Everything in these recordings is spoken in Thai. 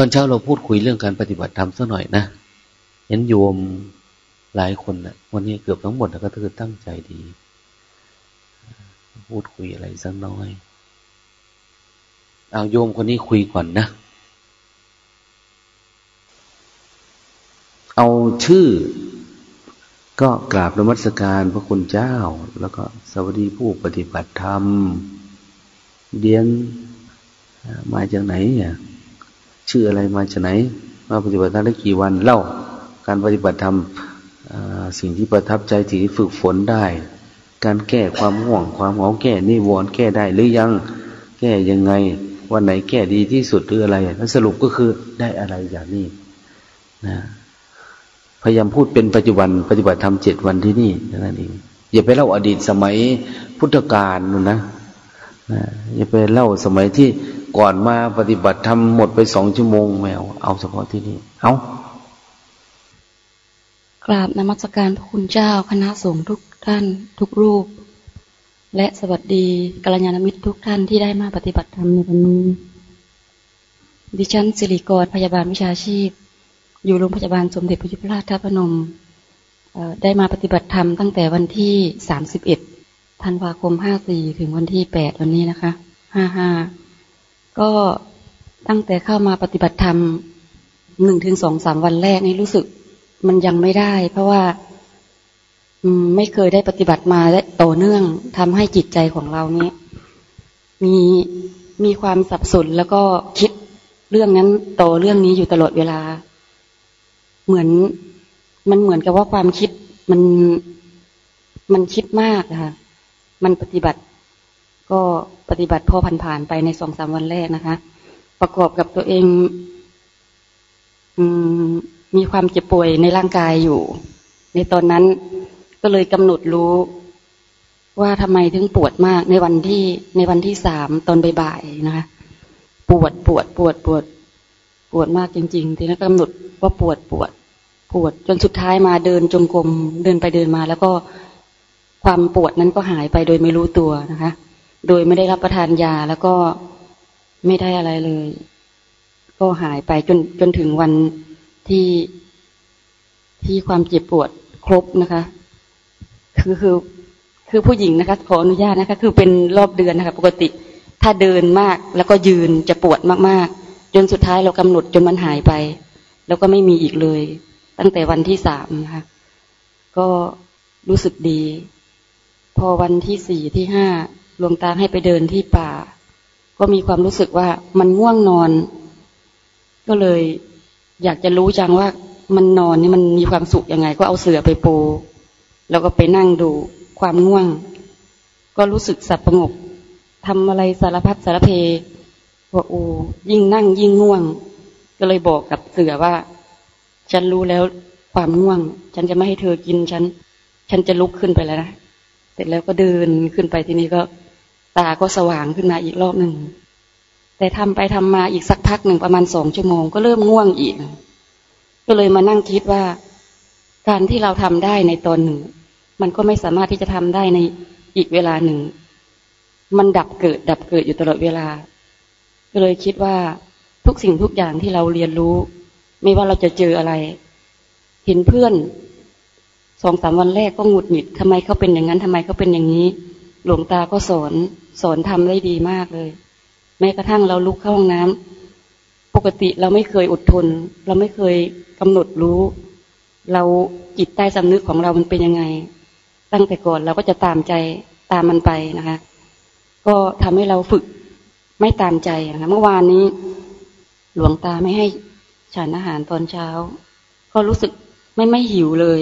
อนเช้าเราพูดคุยเรื่องการปฏิบัติธรรมสักหน่อยนะ เห็นโยมหลายคนนะวันนี้เกือบทั้งหมดก็คือตั้งใจดี พูดคุยอะไรสักน้อย เอาโยมคนนี้คุยก่อนนะ เอาชื่อ ก็กราบนมัสการพระคุณเจ้า แล้วก็สวัสดีผู้ปฏิบัติธรรม เดียนมาจากไหนเนี่ย ชื่ออะไรมาจากไหน มาปฏิบัติธรรมได้กี่วันเล่าการปฏิบัติธรรมสิ่งที่ประทับใจที่ฝึกฝนได้ การแก้ความห่วงความเหงาแก้นิวรณ์แก้ได้หรือยังแก้ยังไงวันไหนแก้ดีที่สุดหรืออะไรแล้วสรุปก็คือได้อะไรอย่างนี้นะพยายามพูดเป็นปัจจุบันปฏิบัติธรรมเจ็ดวันที่นี่นั่นเองอย่าไปเล่าอดีตสมัยพุทธกาลนะนะอย่าไปเล่าสมัยที่ ก่อนมาปฏิบัติทำหมดไปสองชั่วโมงแมว เอาเฉพาะที่นี่ เอากราบนมัสการพระคุณเจ้าคณะสงฆ์ทุกท่านทุกรูป และสวัสดีกัลยาณมิตรทุกท่านที่ได้มาปฏิบัติธรรมในวันนี้ ดิฉันสิริกรพยาบาลวิชาชีพ อยู่โรงพยาบาลสมเด็จพระยุพราชท่าพนมได้มาปฏิบัติธรรมตั้งแต่วันที่สามสิบเอ็ดธันวาคมห้าสี่ถึงวันที่แปดวันนี้นะคะห้าห้า ก็ตั้งแต่เข้ามาปฏิบัติธรรมหนึ่งถึงสองสามวันแรกนี่รู้สึกมันยังไม่ได้ เพราะว่าไม่เคยได้ปฏิบัติมาและต่อเนื่องทำให้จิตใจของเรานี้มีมีความสับสนแล้วก็คิดเรื่องนั้นต่อเรื่องนี้อยู่ตลอดเวลา เหมือนมันเหมือนกับว่าความคิดมันมันคิดมากค่ะ มันปฏิบัติ ก็ปฏิบัติพอผ่านๆไปในสองสามวันแรกนะคะ ประกอบกับตัวเองมีความเจ็บป่วยในร่างกายอยู่ ในตอนนั้นก็เลยกำหนดรู้ว่าทำไมถึงปวดมากในวันที่ในวันที่สามตอนบ่ายๆนะคะปวดปวดปวดปวด ปวดมากจริงๆ ทีนั้นกำหนดว่าปวดปวด ปวดจนสุดท้ายมาเดินจงกรมเดินไปเดินมา แล้วก็ความปวดนั้นก็หายไปโดยไม่รู้ตัวนะคะ โดยไม่ได้รับประทานยาแล้วก็ไม่ได้อะไรเลย ก็หายไปจนจนถึงวันที่ที่ความเจ็บปวดครบนะคะ คือคือคือผู้หญิงนะคะ ขออนุญาตนะคะ คือเป็นรอบเดือนนะคะ ปกติ ถ้าเดินมากแล้วก็ยืนจะปวดมากๆ จนสุดท้ายเรากำหนดจนมันหายไป แล้วก็ไม่มีอีกเลย ตั้งแต่วันที่สามนะคะก็รู้สึกดี พอวันที่สี่ที่ห้า หลวงตาให้ไปเดินที่ป่า ก็มีความรู้สึกว่ามันง่วงนอน ก็เลย อยากจะรู้จังว่ามันนอนนี่มันมีความสุขยังไง ก็เอาเสือไปปู แล้วก็ไปนั่งดูความง่วง ก็รู้สึกสับประงกทำอะไรสารพัดสารเพว่าโอ้ยิ่งนั่งยิ่งง่วง ก็เลยบอกกับเสือว่า ฉันรู้แล้วความง่วง ฉันจะไม่ให้เธอกินฉัน ฉันจะลุกขึ้นไปแล้วนะ เสร็จแล้วก็เดินขึ้นไปทีนี้ก็ ตาก็สว่างขึ้นมาอีกรอบหนึ่ง แต่ทำไปทำมาอีกสักพักหนึ่งประมาณสองชั่วโมงก็เริ่มง่วงอีก ก็เลยมานั่งคิดว่า การที่เราทำได้ในตอนหนึ่ง มันก็ไม่สามารถที่จะทำได้ในอีกเวลาหนึ่ง มันดับเกิด ดับเกิดอยู่ตลอดเวลา ก็เลยคิดว่าทุกสิ่งทุกอย่างที่เราเรียนรู้ ไม่ว่าเราจะเจออะไร เห็นเพื่อนสองสามวันแรกก็หงุดหงิดทำไมเขาเป็นอย่างนั้นทำไมเขาเป็นอย่างนี้ หลวงตาก็สอนสอนทำได้ดีมากเลย แม้กระทั่งเราลุกเข้าห้องน้ำปกติเราไม่เคยอดทน เราไม่เคยกำหนดรู้ เราจิตใต้สำนึกของเรามันเป็นยังไง ตั้งแต่ก่อนเราก็จะตามใจตามมันไปนะคะ ก็ทำให้เราฝึกไม่ตามใจนะคะเมื่อวานนี้ หลวงตาไม่ให้ฉันอาหารตอนเช้า ก็รู้สึกไม่ไม่หิวเลย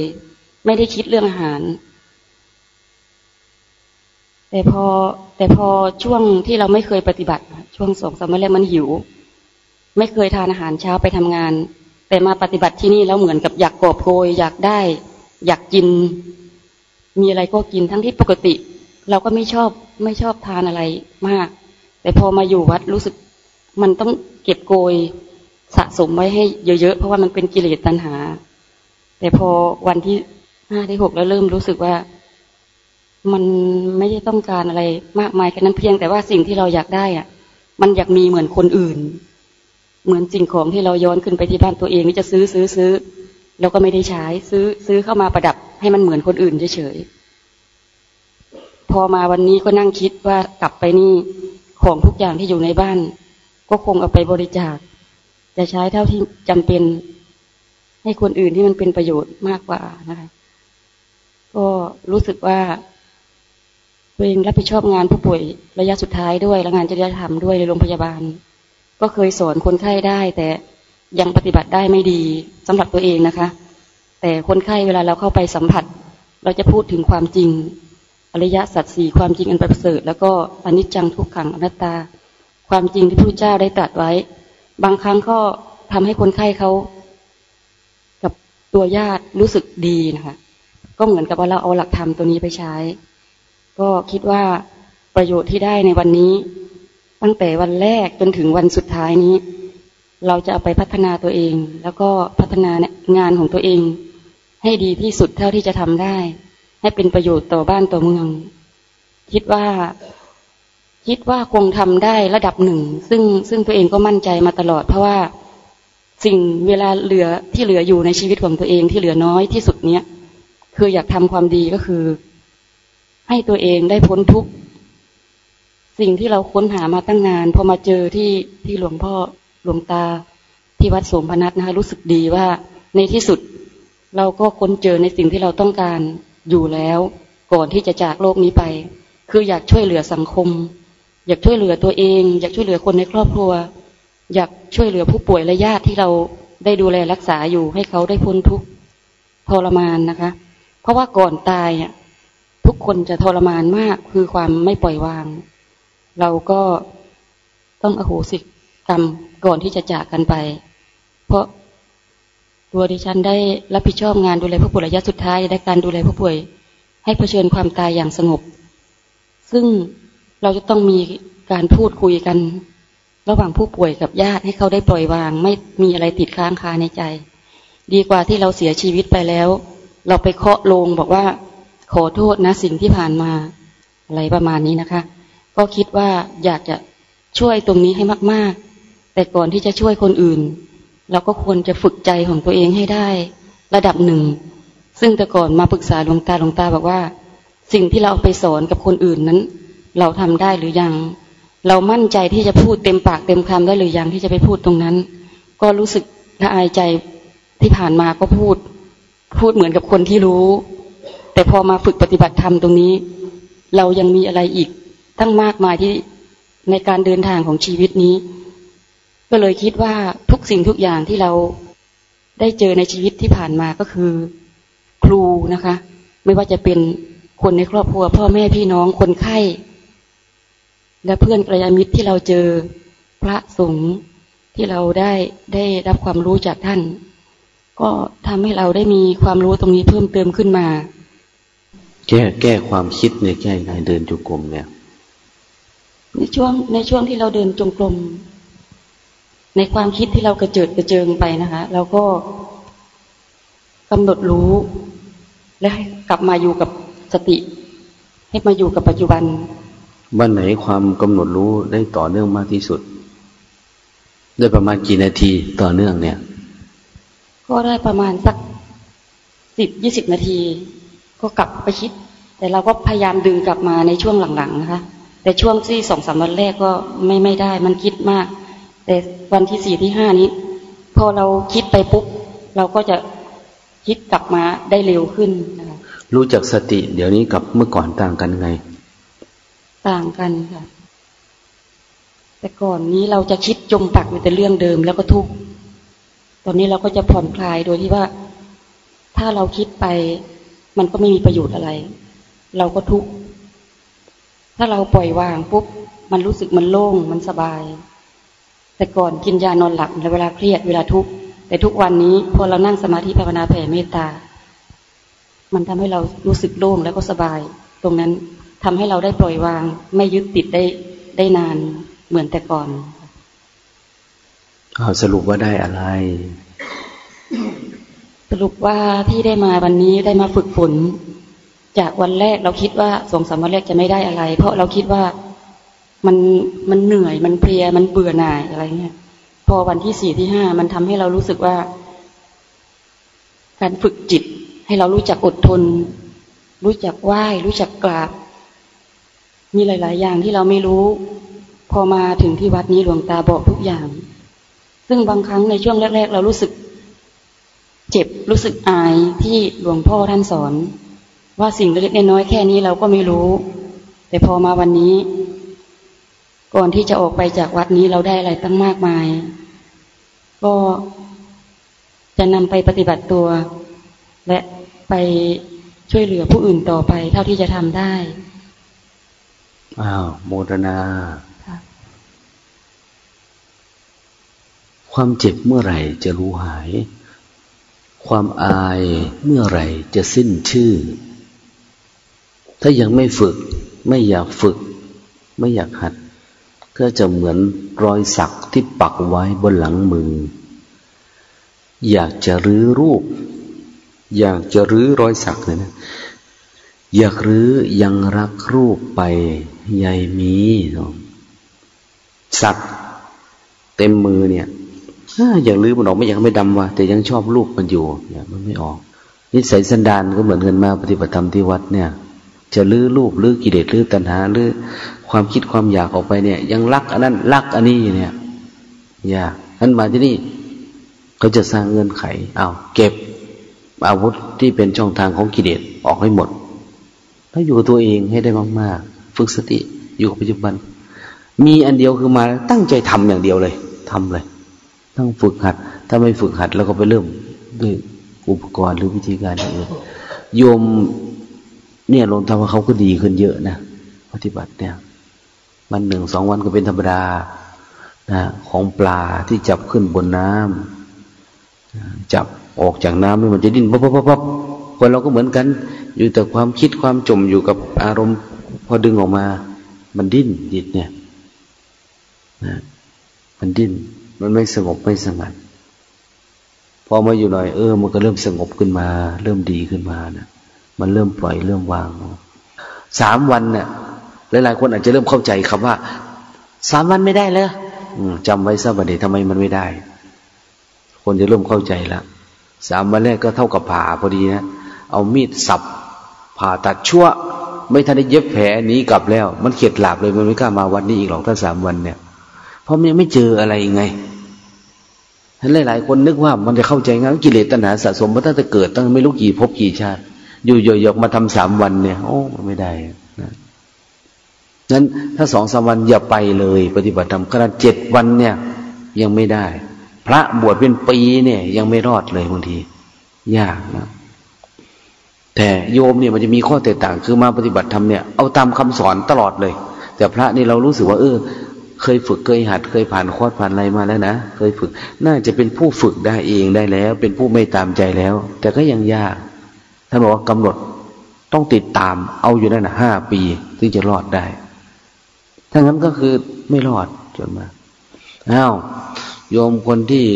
ไม่ได้คิดเรื่องอาหาร แต่พอแต่พอช่วงที่เราไม่เคยปฏิบัติ ช่วงสองสามวันแรกมันหิว ไม่เคยทานอาหารเช้าไปทำงาน แต่มาปฏิบัติที่นี่แล้วเหมือนกับอยากกอบโกยอยากได้ อยากกิน มีอะไรก็กินทั้งที่ปกติ เราก็ไม่ชอบไม่ชอบทานอะไรมาก แต่พอมาอยู่วัดรู้สึกมันต้องเก็บโกยสะสมไว้ให้เยอะๆเพราะว่ามันเป็นกิเลสตัณหา แต่พอวันที่ห้าที่หกแล้วเริ่มรู้สึกว่า มันไม่ได้ต้องการอะไรมากมายแค่นั้นเพียงแต่ว่าสิ่งที่เราอยากได้อะ มันอยากมีเหมือนคนอื่น เหมือนสิ่งของที่เราย้อนขึ้นไปที่บ้านตัวเองนี่จะซื้อซื้อซื้อแล้วก็ไม่ได้ใช้ซื้อซื้อเข้ามาประดับให้มันเหมือนคนอื่นเฉยๆพอมาวันนี้ก็นั่งคิดว่ากลับไปนี่ของทุกอย่างที่อยู่ในบ้าน ก็คงเอาไปบริจาค จะใช้เท่าที่จำเป็น ให้คนอื่นที่มันเป็นประโยชน์มากกว่านะคะ ก็รู้สึกว่า ตัวเองรับผิดชอบงานผู้ป่วยระยะสุดท้ายด้วย และงานจริยธรรมด้วยในโรงพยาบาล ก็เคยสอนคนไข้ได้ แต่ยังปฏิบัติได้ไม่ดีสำหรับตัวเองนะคะ แต่คนไข้เวลาเราเข้าไปสัมผัส เราจะพูดถึงความจริง อริยสัจสี่ความจริงอันประเสริฐ แล้วก็อนิจจังทุกขังอนัตตา ความจริงที่พระเจ้าได้ตรัสไว้ บางครั้งก็ทำให้คนไข้เขากับตัวญาติรู้สึกดีนะคะก็เหมือนกับว่าเราเอาหลักธรรมตัวนี้ไปใช้ ก็คิดว่าประโยชน์ที่ได้ในวันนี้ ตั้งแต่วันแรกจนถึงวันสุดท้ายนี้ เราจะเอาไปพัฒนาตัวเอง แล้วก็พัฒนางานของตัวเอง ให้ดีที่สุดเท่าที่จะทำได้ ให้เป็นประโยชน์ต่อบ้านต่อเมือง คิดว่าคิดว่าคงทำได้ระดับหนึ่ง ซึ่งซึ่งตัวเองก็มั่นใจมาตลอด เพราะว่าสิ่งเวลาเหลือที่เหลืออยู่ในชีวิตของตัวเองที่เหลือน้อยที่สุดเนี้ยคืออยากทำความดีก็คือ ให้ตัวเองได้พ้นทุกสิ่งที่เราค้นหามาตั้งนาน พอมาเจอที่ที่หลวงพ่อหลวงตาที่วัดสมพนัสนะคะรู้สึกดีว่าในที่สุดเราก็ค้นเจอในสิ่งที่เราต้องการอยู่แล้ว ก่อนที่จะจากโลกนี้ไป คืออยากช่วยเหลือสังคม อยากช่วยเหลือตัวเอง อยากช่วยเหลือคนในครอบครัว อยากช่วยเหลือผู้ป่วยและญาติที่เราได้ดูแลรักษาอยู่ให้เขาได้พ้นทุกข์ทรมานนะคะ เพราะว่าก่อนตายอะ ทุกคนจะทรมานมากคือความไม่ปล่อยวาง เราก็ต้องอโหสิกรรมก่อนที่จะจากกันไป เพราะตัวดิฉันได้รับผิดชอบงานดูแลผู้ป่วยระยะสุดท้ายในการดูแลผู้ป่วย ให้เผชิญความตายอย่างสงบ ซึ่งเราจะต้องมีการพูดคุยกัน ระหว่างผู้ป่วยกับญาติให้เขาได้ปล่อยวาง ไม่มีอะไรติดค้างคาในใจ ดีกว่าที่เราเสียชีวิตไปแล้ว เราไปเคาะลงบอกว่า ขอโทษนะสิ่งที่ผ่านมาอะไรประมาณนี้นะคะ ก็คิดว่าอยากจะช่วยตรงนี้ให้มาก ๆ แต่ก่อนที่จะช่วยคนอื่น เราก็ควรจะฝึกใจของตัวเองให้ได้ ระดับหนึ่ง ซึ่งแต่ก่อนมาปรึกษาหลวงตาหลวงตาบอกว่า สิ่งที่เราไปสอนกับคนอื่นนั้น เราทำได้หรือยัง เรามั่นใจที่จะพูดเต็มปากเต็มคำได้หรือยังที่จะไปพูดตรงนั้น ก็รู้สึกละอายใจที่ผ่านมาก็พูด พูดเหมือนกับคนที่รู้ แต่พอมาฝึกปฏิบัติธรรมตรงนี้ เรายังมีอะไรอีกทั้งมากมายที่ในการเดินทางของชีวิตนี้ ก็เลยคิดว่าทุกสิ่งทุกอย่างที่เราได้เจอในชีวิตที่ผ่านมาก็คือ ครูนะคะ ไม่ว่าจะเป็นคนในครอบครัว พ่อแม่พี่น้องคนไข้ และเพื่อนกระยามิตรที่เราเจอพระสงฆ์ที่เราได้ได้รับความรู้จากท่าน ก็ทำให้เราได้มีความรู้ตรงนี้เพิ่มเติมขึ้นมา แก้แก้ความคิดเนี่ยแก้ไงเดินจุกรมเนี่ย ในช่วงในช่วงที่เราเดินจงกรมในความคิดที่เรากระเจิดกระเจิงไปนะคะเราก็กำหนดรู้ และให้กลับมาอยู่กับสติ ให้มาอยู่กับปัจจุบัน วันไหนความกำหนดรู้ได้ต่อเนื่องมากที่สุด ได้ประมาณกี่นาทีต่อเนื่องเนี่ย ก็ได้ประมาณสักสิบยี่สิบนาที ก็กลับไปคิด แต่เราก็พยายามดึงกลับมาในช่วงหลังๆนะคะ แต่ช่วงที่สองสามวันแรกก็ไม่ไม่ได้ มันคิดมาก แต่วันที่สี่ที่ห้านี้ พอเราคิดไปปุ๊บ เราก็จะคิดกลับมาได้เร็วขึ้นนะคะรู้จักสติ เดี๋ยวนี้กับเมื่อก่อนต่างกันไง ต่างกันค่ะ แต่ก่อนนี้เราจะคิดจมปักอยู่แต่เรื่องเดิมแล้วก็ทุกข์อนนี้เราก็จะผ่อนคลายโดยที่ว่า ถ้าเราคิดไป มันก็ไม่มีประโยชน์อะไร เราก็ทุกข์ถ้าเราปล่อยวางปุ๊บมันรู้สึกมันโล่งมันสบาย แต่ก่อนกินยานอนหลับเวลาเครียดเวลาทุกข์แต่ทุกวันนี้พอเรานั่งสมาธิภาวนาแผ่เมตตา มันทำให้เรารู้สึกโล่งแล้วก็สบาย ตรงนั้นทำให้เราได้ปล่อยวาง ไม่ยึดติดได้ได้นานเหมือนแต่ก่อน สรุปว่าได้อะไร รุปว่าที่ได้มาวันนี้ได้มาฝึกฝนจากวันแรกเราคิดว่าสองสามวันแรกจะไม่ได้อะไร เพราะเราคิดว่ามันมันเหนื่อยมันเพลียมันเบื่อหน่ายอะไรเงี้ยพอวันที่สี่ที่ห้ามันทำให้เรารู้สึกว่า การฝึกจิต ให้เรารู้จักอดทน รู้จักไหว้รู้จักกราบ มีหลาย ๆ อย่างที่เราไม่รู้ พอมาถึงที่วัดนี้หลวงตาบอกทุกอย่าง ซึ่งบางครั้งในช่วงแรก ๆ เรารู้สึก เจ็บรู้สึกอายที่หลวงพ่อท่านสอน ว่าสิ่งเล็กๆน้อยๆแค่นี้เราก็ไม่รู้ แต่พอมาวันนี้ ก่อนที่จะออกไปจากวัดนี้เราได้อะไรตั้งมากมาย ก็จะนำไปปฏิบัติตัว และไปช่วยเหลือผู้อื่นต่อไป เท่าที่จะทำได้อ้าวโมทนา ความเจ็บเมื่อไหร่จะรู้หาย ความอายเมื่อไหร่จะสิ้นชื่อ ถ้ายังไม่ฝึก ไม่อยากฝึก ไม่อยากหัด ก็จะเหมือนรอยสักที่ปักไว้บนหลังมือ อยากจะรื้อรูป อยากจะรื้อรอยสักเลยนะอยากรื้อยังรักรูปไปใหญ่มีสักเต็มมือเนี่ย อย่ากรื้อมันออกไม่อยากไม่ดำว่ะแต่ยังชอบรูปมันอยู่เนี่ยมันไม่ออก นิสัยสันดานก็เหมือนกันมาปฏิบัติธรรมที่วัดเนี่ย จะลื้อรูปลื้อกิเลสลื้อตัณหาลื้อความคิดความอยากออกไปเนี่ย ยังรักอันนั้นรักอันนี้เนี่ยอยากนั้นมาที่นี่เขาจะสร้างเงื่อนไขเอาเก็บอาวุธที่เป็นช่องทางของกิเลสออกให้หมดแล้วอยู่กับตัวเองให้ได้มากๆ ฝึกสติอยู่กับปัจจุบัน มีอันเดียวคือมาตั้งใจทำอย่างเดียวเลยทำเลย ต้องฝึกหัด ถ้าไม่ฝึกหัดแล้วก็ไปเริ่มด้วยอุปกรณ์หรือวิธีการอื่นโยมเนี่ยลงทำว่าเขาก็ดีขึ้นเยอะนะปฏิบัติเนี่ยวันหนึ่งสองวันก็เป็นธรรมดานะของปลาที่จับขึ้นบนน้ำจับออกจากน้ำแล้วมันจะดิ้นปั๊บปั๊บปั๊บคนเราก็เหมือนกัน อยู่แต่ความคิดความจมอยู่กับอารมณ์ พอดึงออกมา มันดิ้นจิตเนี่ยนะมันดิ้น มันไม่สงบไม่สงัด พอมาอยู่หน่อยเออ มันก็เริ่มสงบขึ้นมา เริ่มดีขึ้นมานะมันเริ่มปล่อยเริ่มวางสามวันเนี่ยหลายๆคนอาจจะเริ่มเข้าใจคำว่าสามวันไม่ได้เลยจำไว้ซะบัดนี้ทำไมมันไม่ได้ คนจะเริ่มเข้าใจแล้วสามวันแรกก็เท่ากับผ่าพอดีนะเอามีดสับ ผ่าตัดชั่ว ไม่ทันได้เย็บแผลหนีกลับแล้ว มันเขียดหลาบเลยมันไม่กล้ามาวันนี้อีกหรอกถ้าสามวันเนี่ย เพราะมันยังไม่เจออะไรไงหลาย ๆ คนนึกว่ามันจะเข้าใจง่ายกิเลสตัณหาสะสมมาตั้งแต่เกิดตั้งไม่รู้กี่ภพกี่ชาติ อยู่หยกมาทำสามวันเนี่ย โอ้ไม่ได้นะนั้นถ้าสองสามวันอย่าไปเลย ปฏิบัติธรรมขนาดเจ็ดวันเนี่ย ยังไม่ได้ พระบวชเป็นปีเนี่ย ยังไม่รอดเลยบางที ยากนะแต่โยมเนี่ยมันจะมีข้อแตกต่าง คือมาปฏิบัติธรรมเนี่ยเอาตามคำสอนตลอดเลย แต่พระนี่เรารู้สึกว่า เออ เคยฝึกเคยหัดเคยผ่านคอร์สผ่านอะไรมาแล้วนะเคยฝึก น่าจะเป็นผู้ฝึกได้เองได้แล้ว เป็นผู้ไม่ตามใจแล้ว แต่ก็ยังยากท่านบอกว่ากำหนดต้องติดตามเอาอยู่นั่นนะห้าปีถึงจะรอดได้ ถ้างั้นก็คือไม่รอดจนมาอ้าวโยมคนที่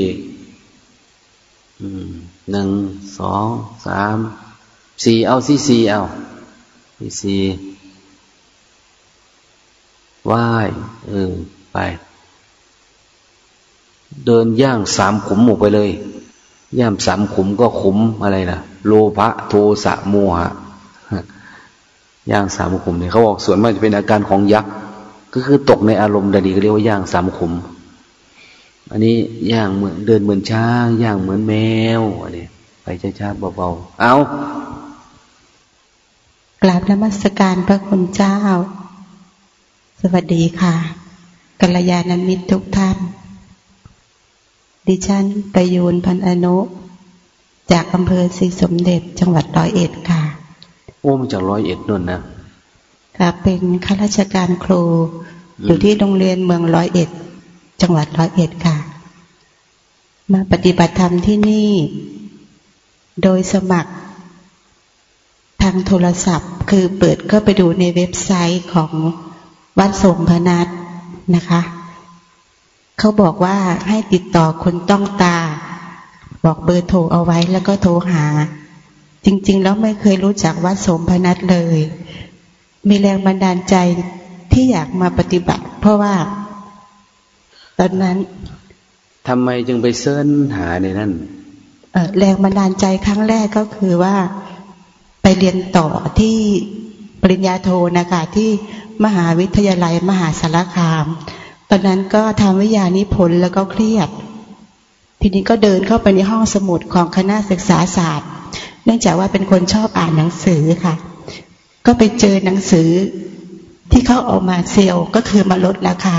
หนึ่งสองสามสี่เอาสี่สี่เอาสี่สี่ว่ายเออ ไป เดินย่างสามขุมออกไปเลย ย่างสามขุมก็ขุมอะไรนะโลภะโทสะโมหะย่างสามขุมเนี่ยเขาบอกส่วนมากจะเป็นอาการของยักษ์ก็คือตกในอารมณ์ดดีก็เรียกว่าย่างสามขุม อันนี้ย่างเหมือนเดินเหมือนช้างย่างเหมือนแมวอันนี้ไปช้าๆเบาๆเอากราบนมัสการพระคุณเจ้า สวัสดีค่ะ กัลยาณมิตรทุกท่าน ดิฉันประยูนพันอนุจากอำเภอศรีสมเด็จจังหวัดร้อยเอ็ดค่ะ โอ้มาจากร้อยเอ็ดนนนะค่ะเป็นข้าราชการครู อยู่ที่โรงเรียนเมืองร้อยเอ็ด จังหวัดร้อยเอ็ดค่ะ มาปฏิบัติธรรมที่นี่ โดยสมัคร ทางโทรศัพท์ คือเปิดก็ไปดูในเว็บไซต์ของวัดสงพนัท นะคะ เขาบอกว่าให้ติดต่อคนต้องตา บอกเบอร์โทรเอาไว้แล้วก็โทรหา จริง ๆ แล้วไม่เคยรู้จักวัดสมพนัทเลย มีแรงบันดาลใจที่อยากมาปฏิบัติ เพราะว่า ตอนนั้นทำไมจึงไปเสิร์นหาในนั้นแรงบันดาลใจครั้งแรกก็คือว่าไปเรียนต่อที่ปริญญาโทนะคะที่ มหาวิทยาลัยมหาสารคาม ตอนนั้นก็ทำวิทยานิพนธ์แล้วก็เครียด ทีนี้ก็เดินเข้าไปในห้องสมุดของคณะศึกษาศาสตร์ เนื่องจากว่าเป็นคนชอบอ่านหนังสือค่ะ ก็ไปเจอหนังสือที่เขาออกมาเซลก็คือมาลดราคา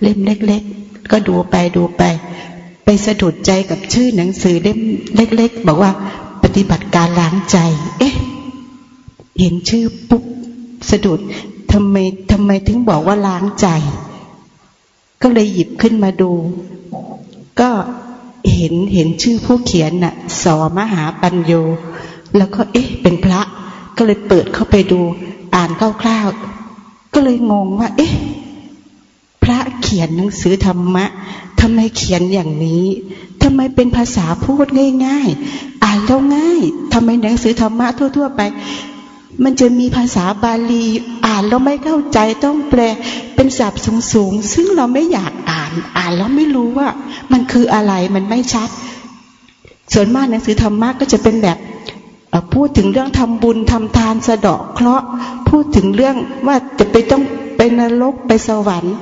เล่มเล็กๆ ก็ดูไปดูไป ไปสะดุดใจกับชื่อหนังสือเล่มเล็ก ๆ บอกว่าปฏิบัติการล้างใจ เอ๊ะ เห็นชื่อปุ๊บสะดุด ทำไมทำไมถึงบอกว่าล้างใจ ก็เลยหยิบขึ้นมาดู ก็เห็นเห็นชื่อผู้เขียนน่ะ สอมหาปัญโย แล้วก็เอ๊ะ เป็นพระ ก็เลยเปิดเข้าไปดู อ่านคร่าวๆก็เลยงงว่า เอ๊ะ พระเขียนหนังสือธรรมะทำไมเขียนอย่างนี้ทำไมเป็นภาษาพูดง่าย ๆ อ่านแล้วง่ายทำไมหนังสือธรรมะทั่ว ๆ ไป มันจะมีภาษาบาลีอ่านแล้วไม่เข้าใจต้องแปลเป็นศัพท์สูงๆซึ่งเราไม่อยากอ่าน อ่านแล้วไม่รู้ว่า มันคืออะไรมันไม่ชัด ส่วนมากหนังสือธรรมะก็จะเป็นแบบพูดถึงเรื่องทำบุญทำทานสะเดาะเคราะห์พูดถึงเรื่องว่าจะไปต้องไปนรกไปสวรรค์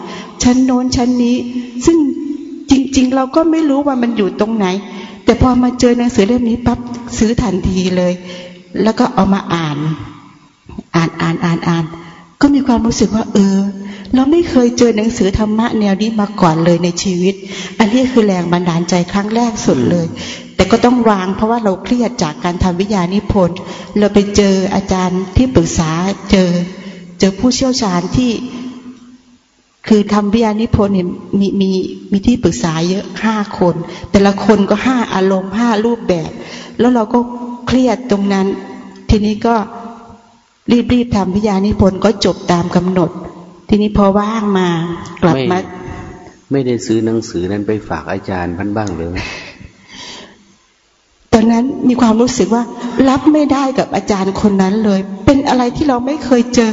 ชั้นโน้นชั้นนี้ ซึ่งจริง ๆ เราก็ไม่รู้ว่ามันอยู่ตรงไหน แต่พอมาเจอหนังสือเล่มนี้ปั๊บซื้อทันทีเลย แล้วก็เอามาอ่าน อ่านอ่านอ่านอ่านก็มีความรู้สึกว่า เออ เราไม่เคยเจอหนังสือธรรมะแนวนี้มาก่อนเลยในชีวิต อันนี้คือแรงบันดาลใจครั้งแรกสุดเลย แต่ก็ต้องวางเพราะว่าเราเครียดจากการทำวิญญาณิพนธ์เราไปเจออาจารย์ที่ปรึกษาเจอ เจอผู้เชี่ยวชาญที่ คือทำวิญญาณิพนธ์เนี่ยมีมีมีที่ปรึกษาเยอะห้าคน แต่ละคนก็ห้าอารมณ์ห้ารูปแบบ แล้วเราก็เครียดตรงนั้น ทีนี้ก็ รีบๆทำพิยานิพนธ์ก็จบตามกำหนด ทีนี้พอว่างมากลับมาไม่ได้ซื้อหนังสือนั้นไปฝากอาจารย์พันบ้างเลยตอนนั้นมีความรู้สึกว่า รับไม่ได้กับอาจารย์คนนั้นเลย เป็นอะไรที่เราไม่เคยเจอ